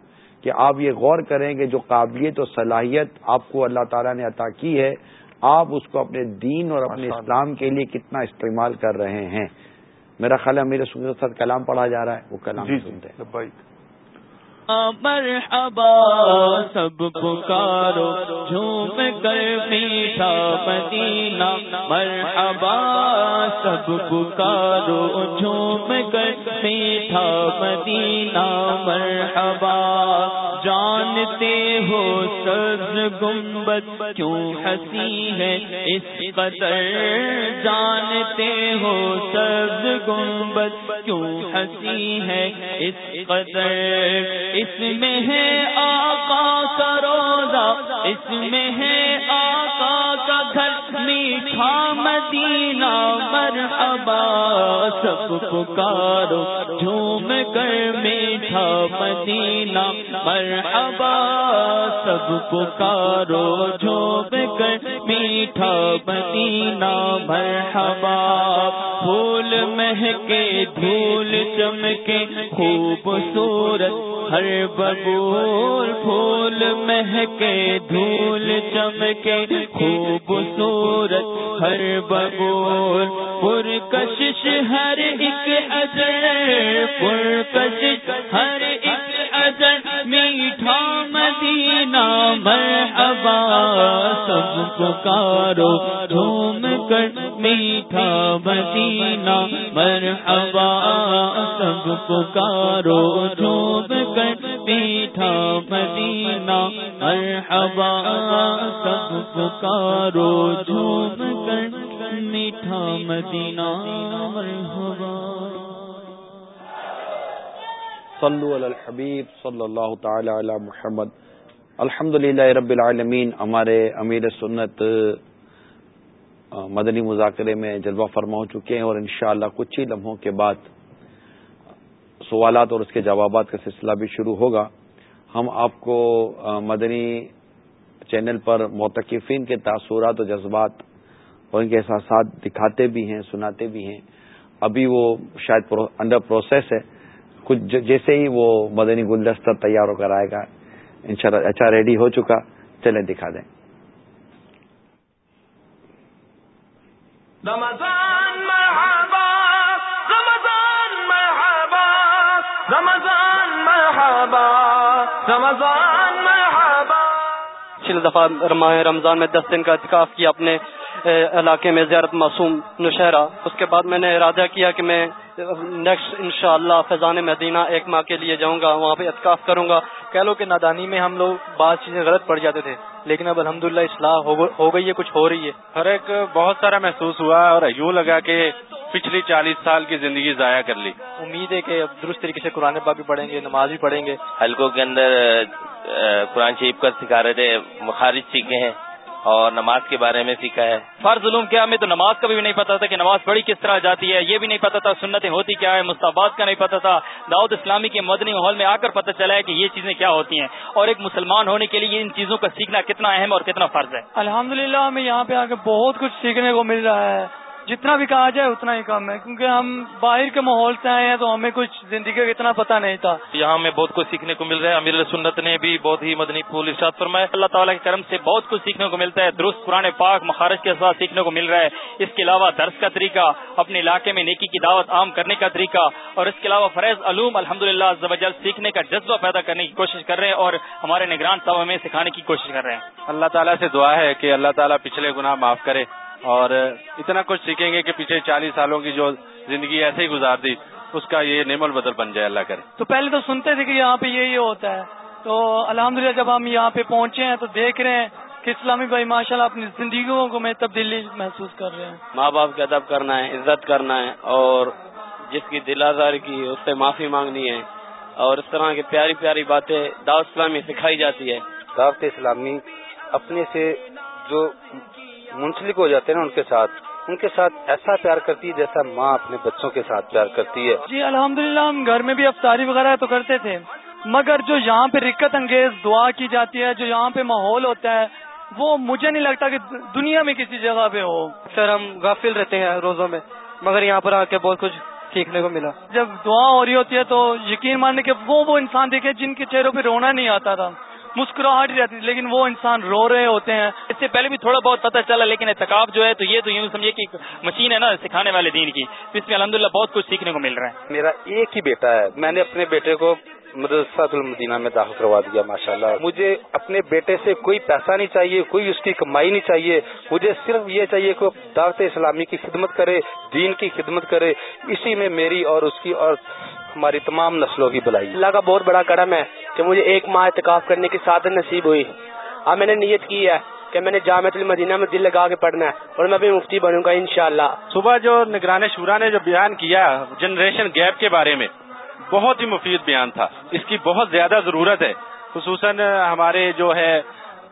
B: کہ آپ یہ غور کریں کہ جو قابلیت اور صلاحیت آپ کو اللہ تعالیٰ نے عطا کی ہے آپ اس کو اپنے دین اور اپنے اسلام کے لیے کتنا استعمال کر رہے ہیں؟ میرا خیال ہے میرے ساتھ کلام پڑھا جا رہا ہے وہ کلام جی، جی، سنتے ہیں۔
G: مرحبا، سب پکارو، جھوم کر میٹھا مدینہ۔ مرحبا، سب پکارو، جھوم کر میٹھا مدینہ۔ مرحبا، جانتے ہو سبز گنبد کیوں ہنسی ہے؟ اس قدر جانتے ہو سبز گنبد کیوں ہنسی ہے اس قدر؟ اس میں ہے آقا کا روزہ، اس میں ہے آقا کا میٹھا مدینہ مرحبا سب پکارو، جھوم کر میٹھا مدینہ مرحبا سب پکارو، جھوم کر میٹھا مدینہ مرحبا پھول مہکے، دھول چمکے، خوبصورت ہر ببول پھول مہکے، دھول چمکے خوبصورت ہر ببول پر کشش ہر ایک اجر پر کشش ہر ایک اجر میٹھا مدینہ مرحبا، سب پکارو جھوم کر میٹھا مدینہ مرحبا، سب پکارو جھوم کر میٹھا مدینہ مرحبا، سب پکارو جھوم کر میٹھا مدینہ مرحبا۔
B: صلو علی الحبیب صلی اللہ تعالی علی محمد. الحمد رب العالمین، ہمارے امیر سنت مدنی مذاکرے میں جلوہ فرما ہو چکے ہیں اور انشاءاللہ کچھ ہی لمحوں کے بعد سوالات اور اس کے جوابات کا سلسلہ بھی شروع ہوگا. ہم آپ کو مدنی چینل پر موتقفین کے تاثرات و جذبات اور ان کے احساسات دکھاتے بھی ہیں، سناتے بھی ہیں. ابھی وہ شاید انڈر پروسیس ہے کچھ جیسے ہی وہ مدنی گلدستہ تیار ہو کر آئے گا انشاءاللہ اچھا ریڈی ہو چکا چلیں دکھا دیں۔ رمضان مرحبا رمضان مرحبا رمضان مرحبا
H: رمضان مرحبا۔ پچھلے دفعہ رمضان میں دس دن کا اتکاف کیا اپنے علاقے میں زیارت معصوم نشہرہ۔ اس کے بعد میں نے ارادہ کیا کہ میں نیکسٹ انشاءاللہ اللہ فیضان مدینہ ایک ماہ کے لیے جاؤں گا وہاں پہ اتکاف کروں گا۔ کہہ لو کہ نادانی میں ہم لوگ بعض چیزیں غلط پڑ جاتے تھے لیکن اب الحمدللہ اصلاح ہو گئی ہے کچھ ہو رہی ہے۔
I: ہر ایک بہت سارا محسوس ہوا اور یوں لگا کہ پچھلی چالیس سال کی زندگی ضائع کر لی۔
H: امید ہے کہ اب درست طریقے سے قرآن پاک بھی پڑھیں گے نماز بھی پڑھیں گے۔
J: حلقوں کے اندر قرآن شریف کا سکھا رہے تھے مخارج سیکھے ہیں۔ اور نماز کے بارے میں سیکھا ہے۔
K: فرض علوم کیا ہمیں تو نماز کا بھی نہیں پتا تھا کہ نماز پڑھی کس طرح جاتی ہے، یہ بھی نہیں پتا تھا سنتیں ہوتی کیا ہے مستحبات کا نہیں پتا تھا۔ داؤد اسلامی کے مدنی ماحول میں آ کر پتہ چلا ہے کہ یہ چیزیں کیا ہوتی ہیں۔ اور ایک مسلمان ہونے کے لیے ان چیزوں کا سیکھنا کتنا اہم اور کتنا فرض ہے۔
H: الحمد ہمیں یہاں پہ آ کے بہت کچھ سیکھنے کو مل رہا ہے۔ جتنا بھی کہا جائے اتنا ہی کم ہے کیونکہ ہم باہر کے ماحول سے آئے ہیں تو ہمیں کچھ زندگی کا اتنا پتا نہیں تھا۔
I: یہاں میں بہت کچھ سیکھنے کو مل رہا ہے۔ امیر سنت نے بھی بہت ہی مدنی پھول ارشاد فرمایا۔ اللہ تعالیٰ کے کرم سے بہت کچھ سیکھنے کو ملتا ہے۔ درست پرانے پاک مخارج کے ساتھ سیکھنے کو مل رہا ہے۔ اس کے علاوہ درس کا طریقہ اپنے علاقے میں نیکی کی دعوت عام کرنے کا طریقہ اور اس کے علاوہ فریض علوم الحمد للہ سیکھنے کا جذبہ پیدا کرنے کی کوشش کر رہے ہیں اور ہمارے نگران صاحب ہمیں سکھانے کی کوشش کر رہے ہیں۔ اللہ تعالیٰ سے دعا ہے کہ اللہ تعالیٰ پچھلے گناہ معاف کرے۔ اور اتنا کچھ سیکھیں گے کہ پیچھے چالیس سالوں کی جو زندگی ایسے ہی گزار دی اس کا یہ نیم البدل بن جائے اللہ کرے۔
H: تو پہلے تو سنتے تھے کہ یہاں پہ یہی ہوتا ہے۔ تو الحمدللہ جب ہم یہاں پہ پہنچے ہیں تو دیکھ رہے ہیں کہ اسلامی بھائی ماشاء اللہ اپنی زندگیوں کو میں تبدیلی محسوس کر رہے ہیں۔
J: ماں باپ کے ادب کرنا ہے عزت کرنا ہے اور جس کی دل آزاری کی اس سے معافی مانگنی ہے۔ اور اس طرح کی پیاری پیاری باتیں دعوت اسلامی سکھائی جاتی ہے۔
L: دعوت اسلامی اپنے سے جو منسلک ہو جاتے ہیں نا ان کے ساتھ۔ ان کے ساتھ ایسا پیار کرتی ہے جیسا ماں اپنے بچوں کے ساتھ پیار کرتی ہے۔
H: جی الحمدللہ ہم گھر میں بھی افطاری وغیرہ تو کرتے تھے۔ مگر جو یہاں پہ رکت انگیز دعا کی جاتی ہے جو یہاں پہ ماحول ہوتا ہے وہ مجھے نہیں لگتا کہ دنیا میں کسی جگہ پہ ہو۔ سر ہم غافل رہتے ہیں روزوں میں مگر یہاں پر آ کے بہت کچھ سیکھنے کو ملا۔ جب دعا ہو رہی ہوتی ہے تو یقین ماننے کے وہ وہ انسان دیکھے جن کے چہروں پہ رونا نہیں آتا تھا۔ مسکراہٹ ہی رہتی لیکن وہ انسان رو رہے ہوتے ہیں۔
K: اس سے پہلے بھی تھوڑا بہت پتہ چلا، لیکن احتکاب جو ہے تو یہ تو یوں سمجھے کہ مشین ہے نا، سکھانے والے دین کی۔ اس میں الحمد بہت کچھ سیکھنے کو مل رہا ہے۔
L: میرا ایک ہی بیٹا ہے۔ میں نے اپنے بیٹے کو مدرسہ المدینہ میں داخل کروا دیا ماشاء اللہ مجھے اپنے بیٹے سے کوئی پیسہ نہیں چاہیے، کوئی اس کی کمائی نہیں چاہیے۔ مجھے صرف یہ چاہیے کہ دعوت اسلامی کی خدمت کرے، دین کی خدمت کرے۔ اسی میں میری اور اس کی اور ہماری تمام نسلوں کی بلائی
M: اللہ کا بہت بڑا کرم ہے کہ مجھے ایک ماہ اعتکاف کرنے کی سعادت نصیب ہوئی۔ اب میں نے نیت کی ہے کہ میں نے جامع المدینہ میں دل لگا کے پڑھنا ہے اور میں بھی مفتی بنوں گا انشاءاللہ۔
I: صبح جو نگران شورا نے جو بیان کیا جنریشن گیپ کے بارے میں، بہت ہی مفید بیان تھا۔ اس کی بہت زیادہ ضرورت ہے، خصوصاً ہمارے جو ہے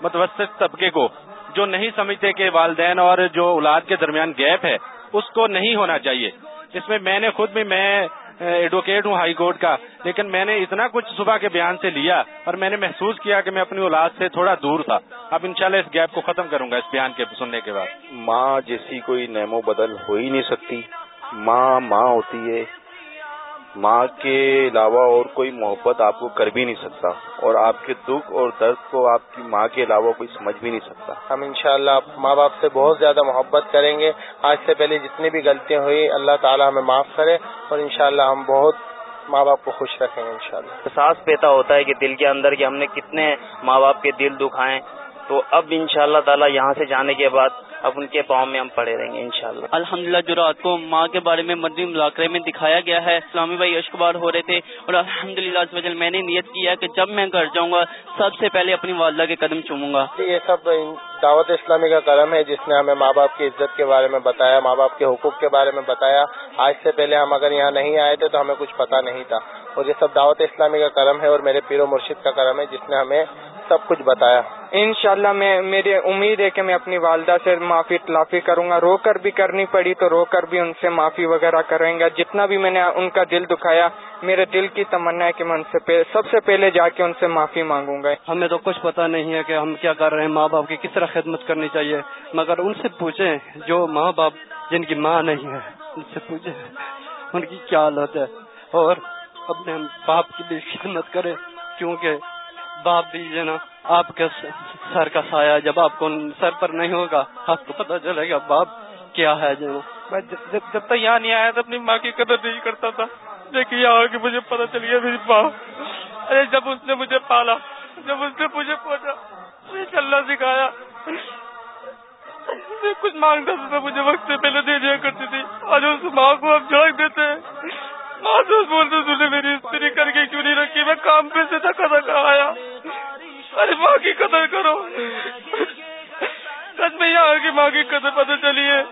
I: متوسط طبقے کو، جو نہیں سمجھتے کہ والدین اور جو اولاد کے درمیان گیپ ہے، اس کو نہیں ہونا چاہیے۔ اس میں میں نے خود بھی، میں ایڈوکیٹ ہوں ہائی کورٹ کا، لیکن میں نے اتنا کچھ صبح کے بیان سے لیا اور میں نے محسوس کیا کہ میں اپنی اولاد سے تھوڑا دور تھا۔ اب انشاءاللہ اس گیپ کو ختم کروں گا اس بیان کے سننے کے بعد۔
L: ماں جیسی کوئی نیم و بدل ہو ہی نہیں سکتی۔ ماں ماں ہوتی ہے۔
N: ماں کے علاوہ اور کوئی محبت آپ کو کر بھی نہیں سکتا اور آپ کے دکھ اور درد کو آپ کی ماں کے علاوہ کوئی سمجھ بھی نہیں سکتا۔
O: ہم انشاءاللہ ماں باپ سے بہت زیادہ محبت کریں گے۔ آج سے پہلے جتنی بھی غلطیاں ہوئی اللہ تعالی ہمیں معاف کرے اور انشاءاللہ ہم بہت ماں باپ کو خوش رکھیں گے انشاءاللہ۔
P: احساس پیدا ہوتا ہے کہ دل کے اندر کہ ہم نے کتنے ماں باپ کے دل دکھائے۔ تو اب ان شاء اللہ تعالیٰ یہاں سے جانے کے بعد اب ان کے پاؤں میں ہم پڑے رہیں گے انشاءاللہ۔
Q: الحمد للہ جو رات کو ماں کے بارے میں مدنی مذاکرے میں دکھایا گیا ہے اسلامی بھائی اشکبار ہو رہے تھے اور الحمد للہ میں نے نیت کیا کہ جب میں گھر جاؤں گا سب سے پہلے اپنی والدہ کے قدم چوموں گا۔
O: یہ سب دعوت اسلامی کا کرم ہے جس نے ہمیں ماں باپ کی عزت کے بارے میں بتایا ماں باپ کے حقوق کے بارے میں بتایا۔ آج سے پہلے ہم اگر یہاں نہیں آئے تھے تو ہمیں کچھ پتا نہیں تھا۔ اور یہ سب دعوت اسلامی کا کرم ہے اور میرے پیر و مرشد کا کرم ہے جس نے ہمیں سب کچھ بتایا۔
R: انشاءاللہ میں میری امید ہے کہ میں اپنی والدہ سے معافی تلافی کروں گا۔ رو کر بھی کرنی پڑی تو رو کر بھی ان سے معافی وغیرہ کریں گا۔ جتنا بھی میں نے ان کا دل دکھایا میرے دل کی تمنا ہے کہ میں ان سے سب سے پہلے جا کے ان سے معافی مانگوں گا۔
S: ہمیں تو کچھ پتا نہیں ہے کہ ہم کیا کر رہے ہیں ماں باپ کی کس طرح خدمت کرنی چاہیے۔ مگر ان سے پوچھیں جو ماں باپ جن کی ماں نہیں ہے ان سے پوچھیں ان کی کیا حالت ہے۔ اور اپنے باپ کی بھی خدمت کرے کیونکہ باپ بھی نا، آپ کے سر کا سایہ جب آپ کو سر پر نہیں ہوگا، آپ کو پتا چلے گا باپ کیا ہے جو
R: نا۔ جب تک یہاں نہیں آیا تو اپنی ماں کی قدر نہیں کرتا تھا۔ لیکن یہاں مجھے پتا چل گیا میری ماں۔ ارے، جب اس نے مجھے پالا، جب اس نے مجھے پوچھا چلنا سکھایا؟ کچھ مانگتا تھا مجھے وقت سے پہلے دے دیا کرتی تھی۔ آج اس ماں کو اب جھڑک دیتے ماں تو بولتے تھی نے میری استری کر کے کیوں نہیں رکھی؟ میں کام پہ سے تھکا تھکا آیا۔ ارے ماں کی قدر کرو۔ سچ میں یہاں کی ماں کی قدر پتہ چلی ہے۔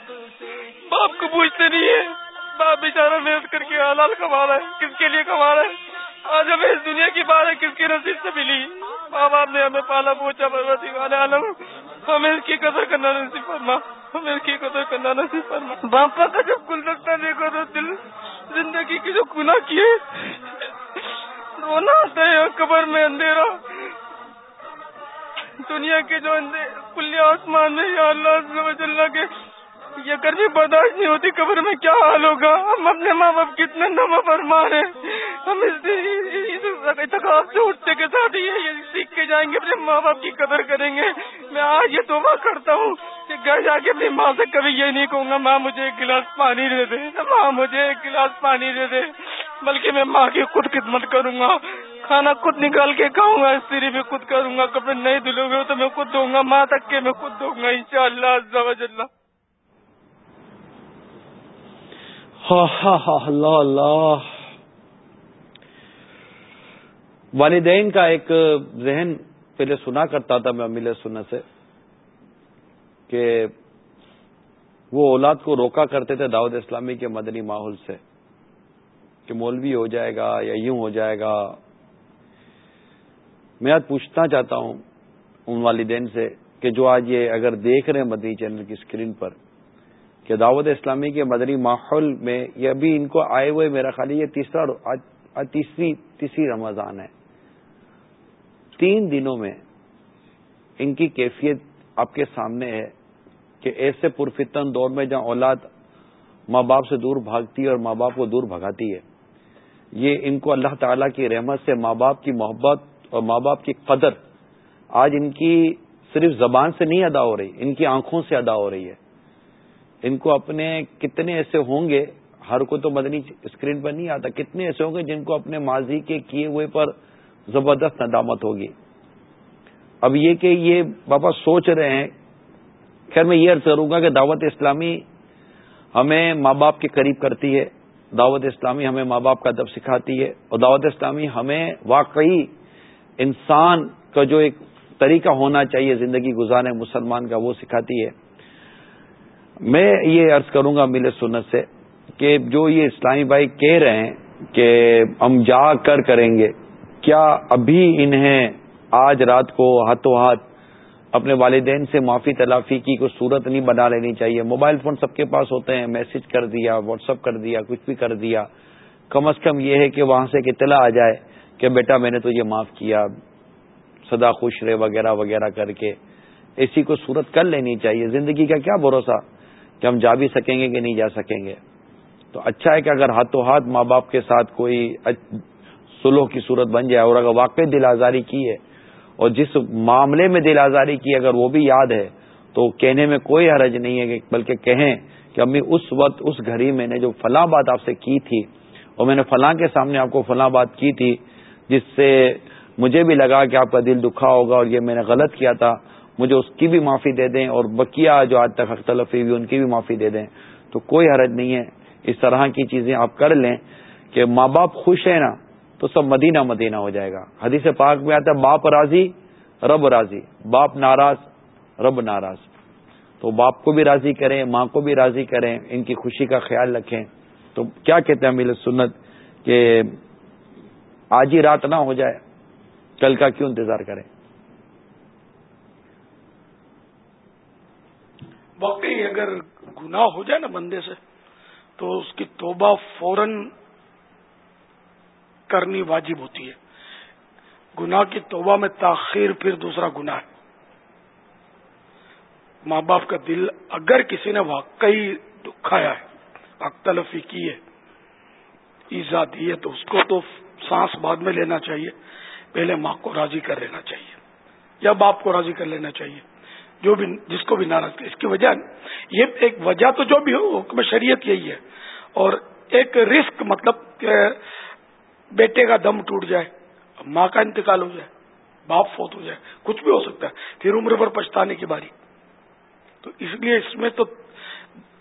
R: باپ کو پوچھتے نہیں ہے۔ باپ بیچارہ محنت کر کے حلال کما رہا ہے۔ کس کے لیے کما رہا ہے؟ آج ہمیں اس دنیا کی بات ہے کس کی نصیب سے ملی۔ ماں باپ نے ہمیں پالا پوچھا عالم، ہمیں اس کی قدر کرنا نصیب فرما۔ میرے کو تو قدر کرنا نصیب فرما۔ باپا کا جب گلدستہ دیکھو تو دل زندگی کی جو گناہ کیے، رونا آتا ہے قبر میں اندھیرا۔ دنیا کے جو کلیہ آسمان میں، یا اللہ کے یہ گرمی برداشت نہیں ہوتی، قبر میں کیا حال ہوگا؟ ہم اپنے ماں باپ کتنے نما فرما رہے ہم اس سے اٹھتے کے ساتھ یہ سیکھ کے جائیں گے، اپنے ماں باپ کی قدر کریں گے۔ میں آج یہ توبہ کرتا ہوں کہ گھر جا کے اپنی ماں سے کبھی یہ نہیں کہوں گا، ماں مجھے ایک گلاس پانی دے دے۔ ماں مجھے ایک گلاس پانی دے دے، بلکہ میں ماں کی خود خدمت کروں گا۔ کھانا خود نکال کے کھاؤں گا استری بھی خود کروں گا، کپڑے نہیں دلو گے تو میں خود دوں گا، ماں تک کے میں خود دوں گا ان شاء اللہ
B: اللہ اللہ والدین کا ایک ذہن پہلے سنا کرتا تھا میں امیل سننے سے کہ وہ اولاد کو روکا کرتے تھے دعوت اسلامی کے مدنی ماحول سے کہ مولوی ہو جائے گا یا یوں ہو جائے گا۔ میں آج پوچھنا چاہتا ہوں ان والدین سے کہ جو آج یہ اگر دیکھ رہے ہیں مدنی چینل کی اسکرین پر کہ دعوت اسلامی کے مدنی ماحول میں یہ ابھی ان کو آئے ہوئے میرا خالی یہ تیسرا تیسری تیسری رمضان ہے۔ تین دنوں میں ان کی کیفیت آپ کے سامنے ہے کہ ایسے پرفتن دور میں جہاں اولاد ماں باپ سے دور بھاگتی ہے اور ماں باپ کو دور بھگاتی ہے۔ یہ ان کو اللہ تعالی کی رحمت سے ماں باپ کی محبت اور ماں باپ کی قدر آج ان کی صرف زبان سے نہیں ادا ہو رہی، ان کی آنکھوں سے ادا ہو رہی ہے۔ ان کو اپنے کتنے ایسے ہوں گے؟ ہر کوئی تو مدنی اسکرین پر نہیں آتا، کتنے ایسے ہوں گے جن کو اپنے ماضی کے کیے ہوئے پر زبردست ندامت ہوگی؟ اب یہ کہ یہ بابا سوچ رہے ہیں، خیر میں یہ عرض کروں گا کہ دعوت اسلامی ہمیں ماں باپ کے قریب کرتی ہے۔ دعوت اسلامی ہمیں ماں باپ کا ادب سکھاتی ہے اور دعوت اسلامی ہمیں واقعی انسان کا جو ایک طریقہ ہونا چاہیے زندگی گزارے مسلمان کا، وہ سکھاتی ہے۔ میں یہ عرض کروں گا مل سنت سے کہ جو یہ اسلامی بھائی کہہ رہے ہیں کہ ہم جا کر کریں گے، کیا ابھی انہیں آج رات کو ہاتھوں ہاتھ اپنے والدین سے معافی تلافی کی کوئی صورت نہیں بنا لینی چاہیے؟ موبائل فون سب کے پاس ہوتے ہیں، میسج کر دیا، واٹس اپ کر دیا، کچھ بھی کر دیا۔ کم از کم یہ ہے کہ وہاں سے ایک اطلاع آ جائے کہ بیٹا میں نے تو یہ معاف کیا سدا خوش رہے وغیرہ وغیرہ کر کے۔ ایسی کوئی صورت کر لینی چاہیے؟ زندگی کا کیا بھروسہ؟ کہ ہم جا بھی سکیں گے کہ نہیں جا سکیں گے۔ تو اچھا ہے کہ اگر ہاتھوں ہاتھ ماں باپ کے ساتھ کوئی سلوح کی صورت بن جائے اور اگر واقعی دل آزاری کی ہے اور جس معاملے میں دل آزاری کی اگر وہ بھی یاد ہے تو کہنے میں کوئی حرج نہیں ہے کہ بلکہ کہیں کہ امی اس وقت اس گھڑی میں نے جو فلاں بات آپ سے کی تھی اور میں نے فلاں کے سامنے آپ کو فلاں بات کی تھی جس سے مجھے بھی لگا کہ آپ کا دل دکھا ہوگا اور یہ میں نے غلط کیا تھا مجھے اس کی بھی معافی دے دیں اور بکیا جو آج تک اختلفی ہوئی ان کی بھی معافی دے دیں۔ تو کوئی حرج نہیں ہے۔ اس طرح کی چیزیں آپ کر لیں کہ ماں باپ خوش ہیں نا، تو سب مدینہ مدینہ ہو جائے گا۔ حدیث پاک میں آتا ہے، باپ راضی، رب راضی۔ باپ ناراض، رب ناراض۔ تو باپ کو بھی راضی کریں، ماں کو بھی راضی کریں، ان کی خوشی کا خیال رکھیں۔ تو کیا کہتے ہیں میل سنت کہ آج ہی رات نہ ہو جائے، کل کا کیوں انتظار کریں؟
T: واقعی اگر گناہ ہو جائے نا بندے سے، تو اس کی توبہ فوراً کرنی واجب ہوتی ہے۔ گناہ کی توبہ میں تاخیر پھر دوسرا گناہ ہے۔ ماں باپ کا دل اگر کسی نے واقعی دکھایا ہے تلفی کی ہے، ایزا دی ہے، تو اس کو تو سانس بعد میں لینا چاہیے۔ پہلے ماں کو راضی کر لینا چاہیے، یا باپ کو راضی کر لینا چاہیے۔ جو بھی جس کو بھی ناراض کر اس کی وجہ یہ ایک وجہ تو جو بھی ہو، حکم شریعت یہی ہے۔ اور ایک رسک مطلب کہ بیٹے کا دم ٹوٹ جائے، ماں کا انتقال ہو جائے، باپ فوت ہو جائے، کچھ بھی ہو سکتا ہے۔ پھر عمر پر پچھتانے کی باری۔ تو اس لیے اس میں تو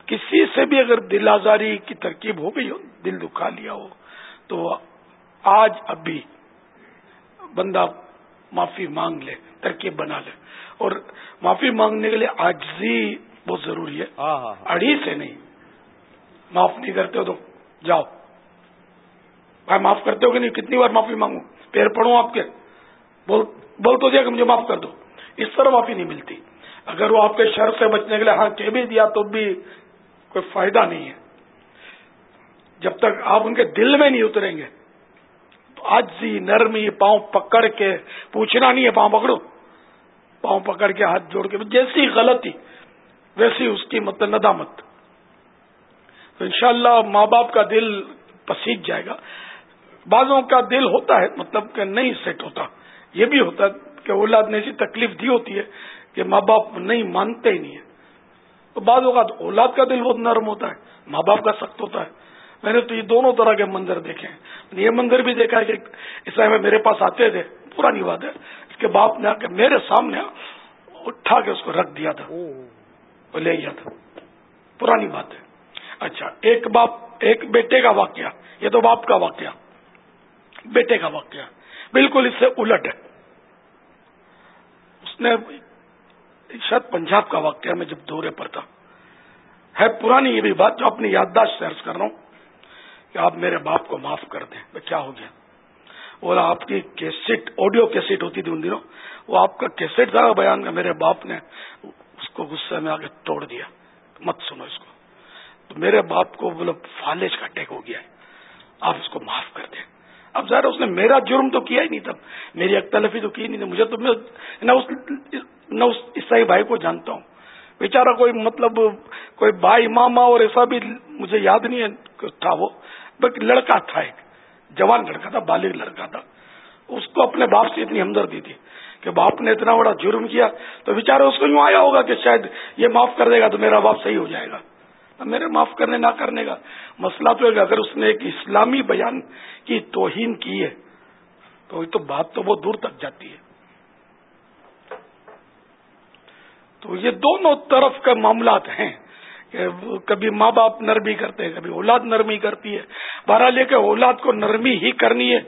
T: کسی سے بھی اگر دل آزاری کی ترکیب ہو گئی ہو، دل دکھا لیا ہو، تو آج اب بھی بندہ معافی مانگ لے ترکیب بنا لے۔ اور معافی مانگنے کے لیے آجزی بہت ضروری ہے۔ ہاں، ہاں، ہاں۔ اڑی سے نہیں۔ معاف نہیں کرتے ہو تو جاؤ۔ بھائی معاف کرتے ہو کہ نہیں؟ کتنی بار معافی مانگو پیر پڑھوں آپ کے؟ بول تو دیا کہ مجھے معاف کر دو۔ اس طرح معافی نہیں ملتی۔ اگر وہ آپ کے شر سے بچنے کے لیے ہاں کہہ بھی دیا تو بھی کوئی فائدہ نہیں ہے۔ جب تک آپ ان کے دل میں نہیں اتریں گے تو نرمی، پاؤں پکڑ کے، پوچھنا نہیں ہے پاؤں پکڑو۔ پاؤں پکڑ کے ہاتھ جوڑ کے، جیسی غلطی، ویسی اس کی مطلب ندامت۔ تو انشاءاللہ ماں باپ کا دل پسیج جائے گا۔ بعضوں کا دل ہوتا ہے مطلب کہ نہیں سیٹ ہوتا۔ یہ بھی ہوتا ہے کہ اولاد نے ایسی تکلیف دی ہوتی ہے کہ ماں باپ نہیں مانتے ہی نہیں ہے تو بعض اوقات اولاد کا دل بہت نرم ہوتا ہے، ماں باپ کا سخت ہوتا ہے۔ میں نے تو یہ دونوں طرح کے منظر دیکھے ہیں۔ یہ منظر بھی دیکھا ہے کہ اس میں میرے پاس آتے تھے، پرانی بات ہے۔ اس کے باپ نے آ کے میرے سامنے اٹھا کے اس کو رکھ دیا تھا، وہ لے گیا تھا۔ پرانی بات ہے۔ اچھا ایک باپ، ایک بیٹے کا واقعہ۔ یہ تو باپ کا واقعہ۔ بیٹے کا واقعہ۔ بالکل اس سے الٹ ہے۔ اس نے شاید پنجاب کا واقعہ میں جب دورے پر تھا۔ ہے، پرانی یہ بھی بات جو اپنی یادداشت سے عرض کر رہا ہوں۔ کہ آپ میرے باپ کو معاف کر دیں۔ کیا ہو گیا؟ بولا آپ کی کیسٹ، آڈیو کیسٹ ہوتی تھی ان دنوں۔ وہ آپ کا کیسٹ تھا بیان کا، میرے باپ نے اس کو غصے میں آگے توڑ دیا۔ مت سنو اس کو۔ تو میرے باپ کو بولو فالج کا اٹیک ہو گیا ہے۔ آپ اس کو معاف کر دیں۔ اب ظاہر اس نے میرا جرم تو کیا ہی نہیں تب میری اختلفی تو کی نہیں مجھے تو میں نہ اس عیسائی بھائی کو جانتا ہوں۔ بیچارہ کوئی مطلب کوئی بھائی، ماما اور ایسا بھی مجھے یاد نہیں ہے تھا وہ۔ بٹ لڑکا تھا ایک، جوان لڑکا تھا، بالغ لڑکا تھا۔ اس کو اپنے باپ سے اتنی ہمدردی تھی کہ باپ نے اتنا بڑا جرم کیا تو بےچارا اس کو یوں آیا ہوگا کہ شاید یہ معاف کر دے گا تو میرا باپ صحیح ہو جائے گا۔ میرے معاف کرنے، نہ کرنے کا مسئلہ تو ہے کہ اگر اس نے ایک اسلامی بیان کی، توہین کی ہے، تو تو بات تو بہت دور تک جاتی ہے۔ تو یہ دونوں طرف کے معاملات ہیں۔ کہ کبھی ماں باپ نرمی کرتے ہیں، کبھی اولاد نرمی کرتی ہے۔ بہرحال یہ کہ اولاد کو نرمی ہی کرنی ہے۔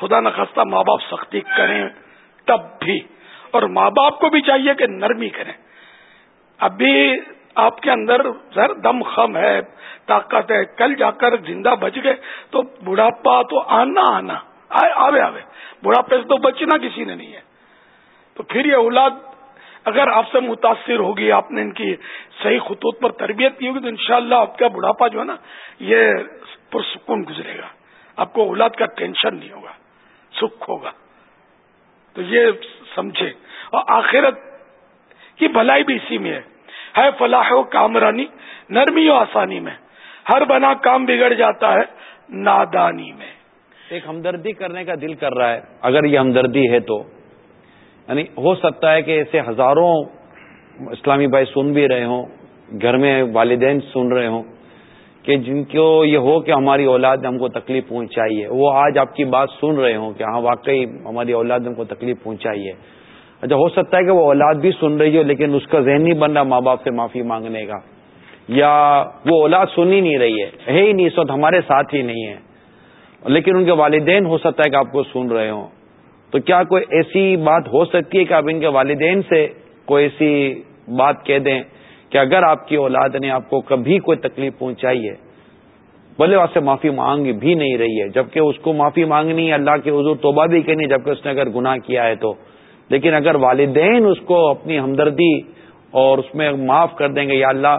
T: خدا نخواستہ ماں باپ سختی کریں تب بھی۔ اور ماں باپ کو بھی چاہیے کہ نرمی کریں۔ ابھی آپ کے اندر سر دم خم ہے، طاقت ہے۔ کل جا کر زندہ بچ گئے تو بڑھاپا تو آنا آنا۔ آوے آوے۔ بڑھاپے سے تو بچنا کسی نے نہیں ہے۔ تو پھر یہ اولاد اگر آپ سے متاثر ہوگی آپ نے ان کی صحیح خطوط پر تربیت کی ہوگی، تو انشاءاللہ شاء آپ کا بڑھاپا جو ہے نا، یہ پرسکون گزرے گا۔ آپ کو اولاد کا ٹینشن نہیں ہوگا، سکھ ہوگا۔ تو یہ سمجھے۔ اور آخرت کی بھلائی بھی اسی میں ہے۔ ہے فلاح و کامرانی، نرمی و آسانی میں۔ ہر بنا کام بگڑ جاتا ہے نادانی میں۔
B: ایک ہمدردی کرنے کا دل کر رہا ہے۔ اگر یہ ہمدردی ہے تو یعنی ہو سکتا ہے کہ ایسے ہزاروں اسلامی بھائی سن بھی رہے ہوں، گھر میں والدین سن رہے ہوں کہ جن کو یہ ہو کہ ہماری اولاد نے ہم کو تکلیف پہنچائی ہے۔ وہ آج آپ کی بات سن رہے ہوں کہ ہاں واقعی ہماری اولاد نے ہم کو تکلیف پہنچائی ہے۔ اچھا ہو سکتا ہے کہ وہ اولاد بھی سن رہی ہو لیکن اس کا ذہن نہیں بن رہا ماں باپ سے معافی مانگنے کا۔ یا وہ اولاد سن ہی نہیں رہی ہے ہے ہی نہیں، اس وقت ہمارے ساتھ ہی نہیں ہے۔ لیکن ان کے والدین ہو سکتا ہے کہ آپ کو سن رہے ہوں۔ تو کیا کوئی ایسی بات ہو سکتی ہے کہ آپ ان کے والدین سے کوئی ایسی بات کہہ دیں کہ اگر آپ کی اولاد نے آپ کو کبھی کوئی تکلیف پہنچائی ہے بولے وہاں سے معافی مانگ بھی نہیں رہی ہے، جبکہ اس کو معافی مانگنی ہے، اللہ کے حضور توبہ بھی کرنی جبکہ اس نے اگر گناہ کیا ہے تو۔ لیکن اگر والدین اس کو اپنی ہمدردی اور اس میں معاف کر دیں گے، یا اللہ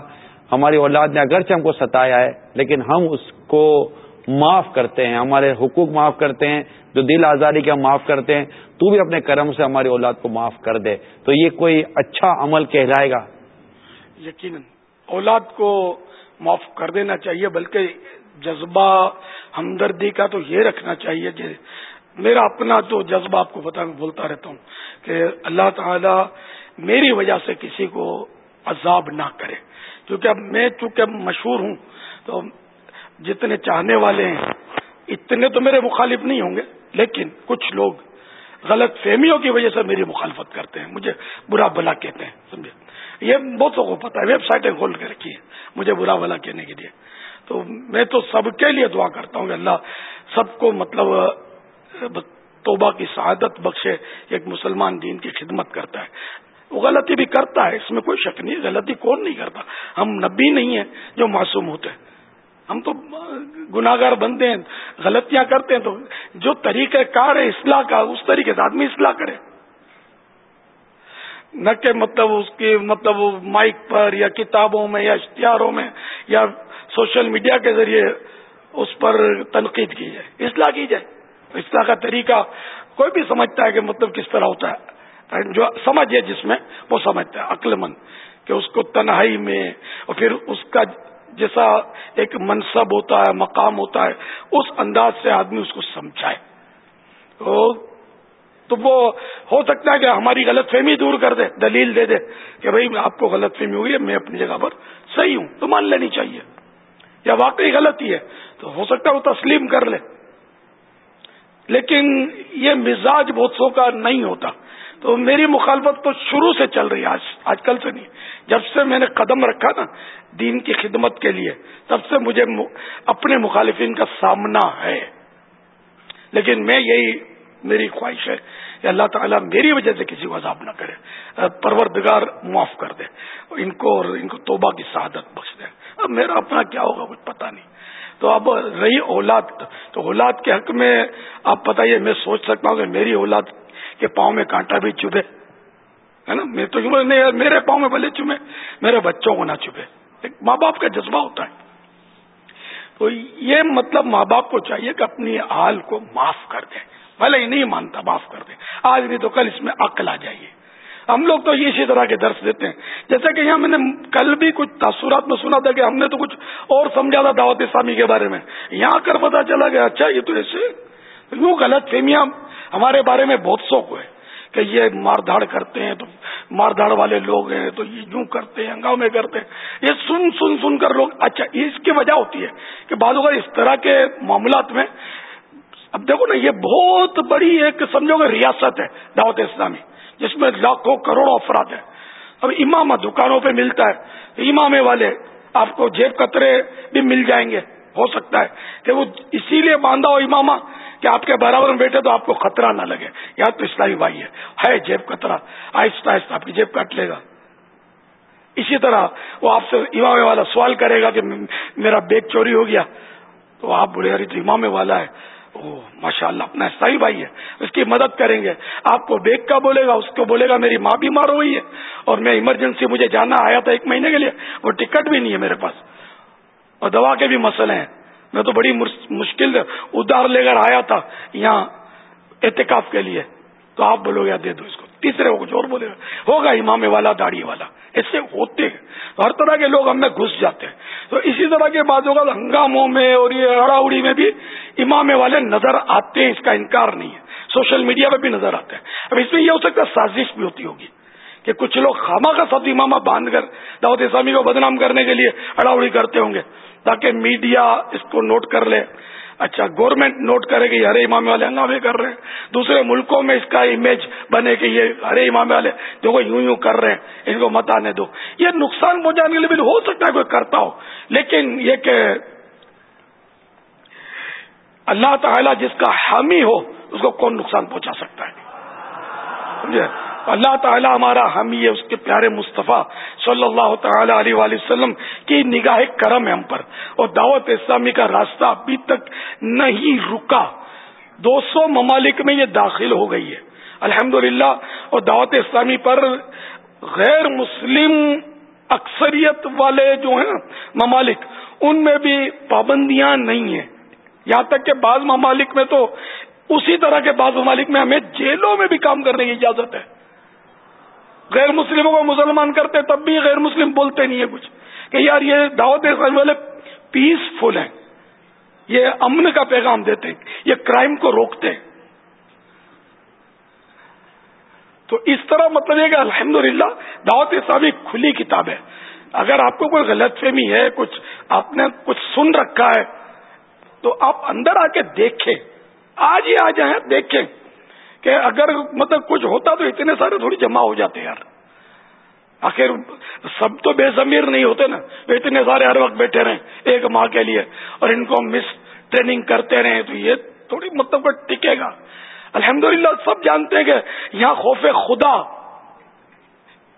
B: ہماری اولاد نے اگرچہ ہم کو ستایا ہے، لیکن ہم اس کو معاف کرتے ہیں، ہمارے حقوق معاف کرتے ہیں، جو دل آزادی کے ہم معاف کرتے ہیں، تو بھی اپنے کرم سے ہماری اولاد کو معاف کر دے۔ تو یہ کوئی اچھا عمل کہلائے گا؟
T: یقیناً اولاد کو معاف کر دینا چاہیے، بلکہ جذبہ ہمدردی کا تو یہ رکھنا چاہیے کہ میرا اپنا تو جذبہ آپ کو پتا میں بولتا رہتا ہوں کہ اللہ تعالی میری وجہ سے کسی کو عذاب نہ کرے۔ کیونکہ اب میں چونکہ مشہور ہوں، تو جتنے چاہنے والے ہیں، اتنے تو میرے مخالف نہیں ہوں گے، لیکن کچھ لوگ غلط فہمیوں کی وجہ سے میری مخالفت کرتے ہیں، مجھے برا بلا کہتے ہیں، سمجھے؟ یہ بہت کو پتا ہے، ویب سائٹیں کھول کے رکھی ہے مجھے برا بلا کہنے کے لیے۔ تو میں تو سب کے لیے دعا کرتا ہوں کہ اللہ سب کو مطلب توبہ کی سعادت بخشے ایک مسلمان دین کی خدمت کرتا ہے۔ وہ غلطی بھی کرتا ہے، اس میں کوئی شک نہیں، غلطی کون نہیں کرتا؟ ہم نبی نہیں ہیں جو معصوم ہوتے ہیں۔ ہم تو گناگار بنتے ہیں، غلطیاں کرتے ہیں تو جو طریقہ کار ہے، اصلاح کا، اس طریقے سے آدمی اصلاح کرے۔ نہ کہ مطلب اس کی مطلب مائک پر یا کتابوں میں یا اشتہاروں میں یا سوشل میڈیا کے ذریعے اس پر تنقید کی جائے، اصلاح کی جائے۔ اصلاح کا طریقہ کوئی بھی سمجھتا ہے کہ مطلب کس طرح ہوتا ہے۔ جو سمجھ ہے جس میں، وہ سمجھتا ہے، عقل مند، کہ اس کو تنہائی میں اور پھر اس کا جیسا ایک منصب ہوتا ہے، مقام ہوتا ہے، اس انداز سے آدمی اس کو سمجھائے۔ تو وہ ہو سکتا ہے کہ ہماری غلط فہمی دور کر دے، دلیل دے دے کہ بھائی آپ کو غلط فہمی ہوئی ہے، میں اپنی جگہ پر صحیح ہوں، تو مان لینی چاہیے۔ یا واقعی غلطی ہے، تو ہو سکتا ہے وہ تسلیم کر لے۔ لیکن یہ مزاج بہت سو کا نہیں ہوتا۔ تو میری مخالفت تو شروع سے چل رہی ہے، آج آج کل سے نہیں۔ جب سے میں نے قدم رکھا نا دین کی خدمت کے لیے، تب سے مجھے اپنے مخالفین کا سامنا ہے۔ لیکن میں یہی میری خواہش ہے کہ اللہ تعالیٰ میری وجہ سے کسی کو عذاب نہ کرے۔ پروردگار معاف کر دے۔ ان کو اور ان کو توبہ کی سعادت بخش دے۔ اب میرا اپنا کیا ہوگا، کچھ پتا نہیں۔ تو اب رہی اولاد تو اولاد کے حق میں آپ بتائیے، میں سوچ سکتا ہوں کہ میری اولاد کے پاؤں میں کانٹا بھی چبھے، ہے نا؟ میں تو نہیں میرے پاؤں میں بھلے چومے میرے بچوں کو نہ چبھے۔ ایک ماں باپ کا جذبہ ہوتا ہے۔ تو یہ مطلب ماں باپ کو چاہیے کہ اپنی حال کو معاف کر دیں۔ بھلے ہی نہیں مانتا، معاف کر دیں۔ آج نہیں تو کل اس میں عقل آ جائیے۔ ہم لوگ تو اسی طرح کے درس دیتے ہیں۔ جیسے کہ یہاں میں نے کل بھی کچھ تاثرات میں سنا تھا کہ ہم نے تو کچھ اور سمجھا تھا دعوت اسلامی کے بارے میں۔ یہاں کر پتا چلا گیا اچھا یہ تو ایسے یوں غلط فہمیاں ہمارے بارے میں بہت شوق ہوئے کہ یہ مار دھاڑ کرتے ہیں تو مار دھاڑ والے لوگ ہیں تو یہ یوں کرتے ہیں، ہنگامے کرتے ہیں۔ یہ سن سن سن کر لوگ اچھا اس کی وجہ ہوتی ہے کہ بعض اوقات اس طرح کے معاملات میں، اب دیکھو نا، یہ بہت بڑی ایک سمجھو گے ریاست ہے دعوت اسلامی۔ جس میں لاکھوں کروڑوں افراد ہیں۔ اب امام دکانوں پہ ملتا ہے۔ امامے والے آپ کو جیب کترے بھی مل جائیں گے۔ ہو سکتا ہے کہ وہ اسی لیے باندھا ہو امامہ کہ آپ کے برابر میں بیٹھے تو آپ کو خطرہ نہ لگے۔ یا تو اسلامی بھائی ہے۔ جیب کترا آہستہ آہستہ آپ کی جیب کاٹ لے گا۔ اسی طرح وہ آپ سے امام والا سوال کرے گا کہ میرا بیگ چوری ہو گیا۔ تو آپ بڑے ارے تو امام والا ہے۔ ماشاء اللہ اپنا صحیح بھائی ہے، اس کی مدد کریں گے۔ آپ کو بیگ کا بولے گا، اس کو بولے گا، میری ماں بیمار ہوئی ہے۔ اور میں ایمرجنسی مجھے جانا آیا تھا ایک مہینے کے لیے، وہ ٹکٹ بھی نہیں ہے میرے پاس۔ اور دوا کے بھی مسئلے ہیں۔ میں تو بڑی مشکل ادار لے کر آیا تھا یہاں احتکاف کے لیے۔ تو آپ بولو گے، دے دو اس کو۔ تیسرے وہ کچھ اور بولے گا ہوگا امام والا، داڑھی والا، ایسے ہوتے ہیں۔ ہر طرح کے لوگ ہم میں گھس جاتے ہیں۔ تو اسی طرح کے بعض ہوگا ہنگاموں میں اور یہ اڑاڑی میں بھی امام والے نظر آتے ہیں، اس کا انکار نہیں ہے۔ سوشل میڈیا پہ بھی نظر آتے ہیں۔ اب اس میں یہ ہو سکتا ہے سازش بھی ہوتی ہوگی کہ کچھ لوگ خامہ کا سب امامہ باندھ کر دعوت اسلامی کو بدنام کرنے کے لیے اڑاوڑی کرتے ہوں گے تاکہ میڈیا اس کو نوٹ کر لے۔ اچھا گورنمنٹ نوٹ کرے کہ ہرے امام والے ہنگامے کر رہے ہیں۔ دوسرے ملکوں میں اس کا امیج بنے کہ یہ ہرے امام والے جو یوں یوں کر رہے ہیں، ان کو مت آنے دو۔ یہ نقصان پہنچانے کے لیے بھی ہو سکتا ہے، کوئی کرتا ہو۔ لیکن یہ کہ اللہ تعالی جس کا حامی ہو، اس کو کون نقصان پہنچا سکتا ہے؟ سمجھے؟ اللہ تعالی ہمارا ہم یہ اس کے پیارے مصطفیٰ صلی اللہ تعالی علیہ وآلہ وسلم کی نگاہ کرم ہے ہم پر۔ اور دعوت اسلامی کا راستہ ابھی تک نہیں رکا۔ دو سو ممالک میں یہ داخل ہو گئی ہے۔ الحمد اور دعوت اسلامی پر غیر مسلم اکثریت والے جو ہیں ممالک، ان میں بھی پابندیاں نہیں ہیں۔ یہاں تک کہ بعض ممالک میں تو اسی طرح کے بعض ممالک میں ہمیں جیلوں میں بھی کام کرنے کی اجازت ہے۔ غیر مسلموں کو مسلمان کرتے تب بھی غیر مسلم بولتے نہیں ہے کچھ۔ کہ یار یہ دعوت اسلامی والے پیسفل ہیں۔ یہ امن کا پیغام دیتے ہیں، یہ کرائم کو روکتے ہیں۔ تو اس طرح مطلب یہ کہ الحمد للہ دعوت اسلامی کھلی کتاب ہے۔ اگر آپ کو کوئی غلط فہمی ہے، کچھ آپ نے کچھ سن رکھا ہے، تو آپ اندر آ کے دیکھیں۔ آج ہی آ جائیں، دیکھیں۔ کہ اگر مطلب کچھ ہوتا تو اتنے سارے تھوڑی جمع ہو جاتے یار۔ آخر سب تو بے ضمیر نہیں ہوتے نا اتنے سارے ہر وقت بیٹھے رہے ایک ماہ کے لیے اور ان کو مس ٹریننگ کرتے رہے تو یہ تھوڑی مطلب ٹکے گا۔ الحمدللہ سب جانتے ہیں کہ یہاں خوف خدا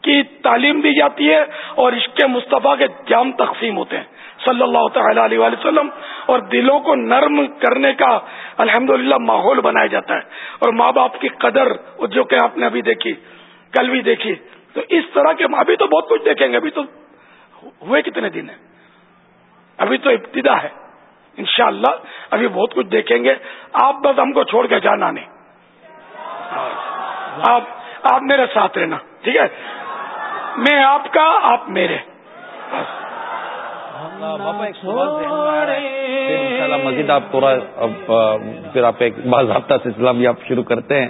T: کی تعلیم دی جاتی ہے اور عشق مصطفیٰ کے جام تقسیم ہوتے ہیں۔ صلی اللہ تعالی علیہ وسلم، اور دلوں کو نرم کرنے کا الحمد ماحول بنایا جاتا ہے۔ اور ماں باپ کی قدر جو کہ آپ نے ابھی دیکھی، کل بھی دیکھی۔ تو اس طرح کے ابھی تو بہت کچھ دیکھیں گے، ابھی تو ہوئے کتنے دن ہیں؟ ابھی تو ابتدا ہے، انشاءاللہ ابھی بہت کچھ دیکھیں گے۔ آپ بس ہم کو چھوڑ کے جانا نہیں۔ آپ آپ میرے ساتھ رہنا، ٹھیک ہے؟ میں آپ کا، آپ میرے۔
B: مزید آپ تھوڑا پھر آپ ایک باضابطہ سلسلہ بھی آپ شروع کرتے ہیں۔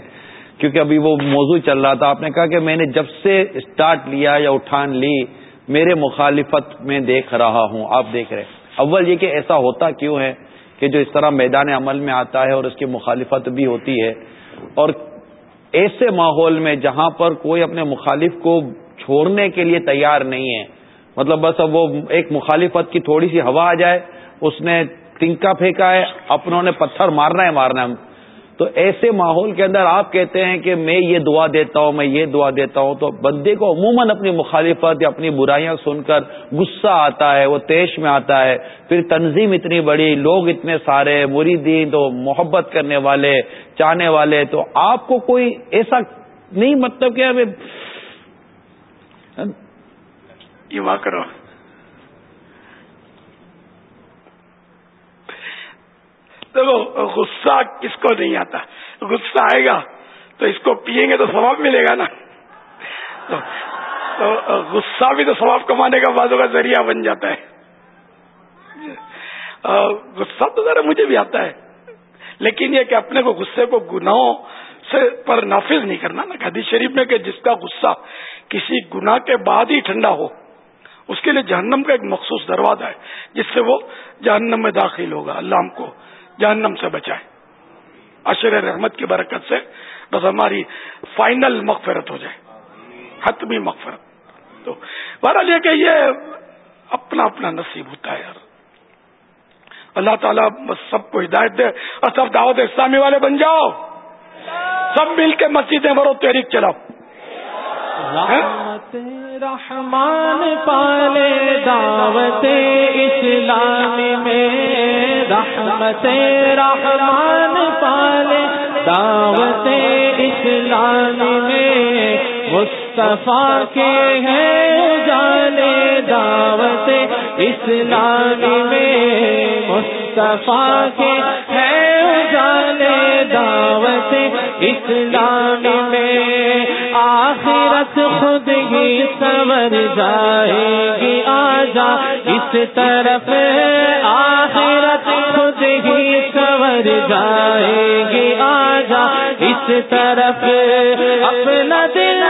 B: کیونکہ ابھی وہ موضوع چل رہا تھا آپ نے کہا کہ میں نے جب سے اسٹارٹ لیا یا اٹھان لی میرے مخالفت میں دیکھ رہا ہوں آپ دیکھ رہے اول یہ کہ ایسا ہوتا کیوں ہے کہ جو اس طرح میدان عمل میں آتا ہے اور اس کی مخالفت بھی ہوتی ہے اور ایسے ماحول میں جہاں پر کوئی اپنے مخالف کو چھوڑنے کے لیے تیار نہیں ہے مطلب بس اب وہ ایک مخالفت کی تھوڑی سی ہوا آ جائے، اس نے تنکا پھینکا ہے اپنوں نے پتھر مارنا ہے مارنا ہے۔ تو ایسے ماحول کے اندر آپ کہتے ہیں کہ میں یہ دعا دیتا ہوں، میں یہ دعا دیتا ہوں، تو بندے کو عموماً اپنی مخالفت یا اپنی برائیاں سن کر غصہ آتا ہے، وہ تیش میں آتا ہے۔ پھر تنظیم اتنی بڑی، لوگ اتنے سارے، مریدین تو محبت کرنے والے، چاہنے والے۔ تو آپ کو کوئی ایسا نہیں مطلب کہ
T: یہ کرو دیکھو، غصہ کس کو نہیں آتا؟ غصہ آئے گا تو اس کو پیئیں گے تو ثواب ملے گا نا۔ تو غصہ بھی تو ثواب کمانے کا بازوں کا ذریعہ بن جاتا ہے۔ غصہ تو ذرا مجھے بھی آتا ہے۔ لیکن یہ کہ اپنے کو غصے کو گناہوں سے پر نافذ نہیں کرنا۔ نا حدیث شریف میں کہ جس کا غصہ کسی گناہ کے بعد ہی ٹھنڈا ہو اس کے لیے جہنم کا ایک مخصوص دروازہ ہے جس سے وہ جہنم میں داخل ہوگا۔ اللہ ہم کو جہنم سے بچائے۔ عشر رحمت کی برکت سے بس ہماری فائنل مغفرت ہو جائے۔ حتمی مغفرت۔ تو بہرحال یہ کہ یہ اپنا اپنا نصیب ہوتا ہے یار۔ اللہ تعالیٰ بس سب کو ہدایت دے۔ اور سب دعوت اسلامی والے بن جاؤ۔ سب مل کے مسجدیں بھرو تحریک چلاؤ۔
U: رحمان پالے دعوت اسلام میں، رحمت رحمان پالے دعوت اسلام میں۔ مصطفیٰ کے ہیں جانے دعوت اسلام میں۔ مصطفیٰ کے ہیں جانے دعوت اسلام میں سمر جائے گی آجا۔ اس طرف آخرت خود ہی سمر جائے گی آجا۔ اس طرف اپنا دل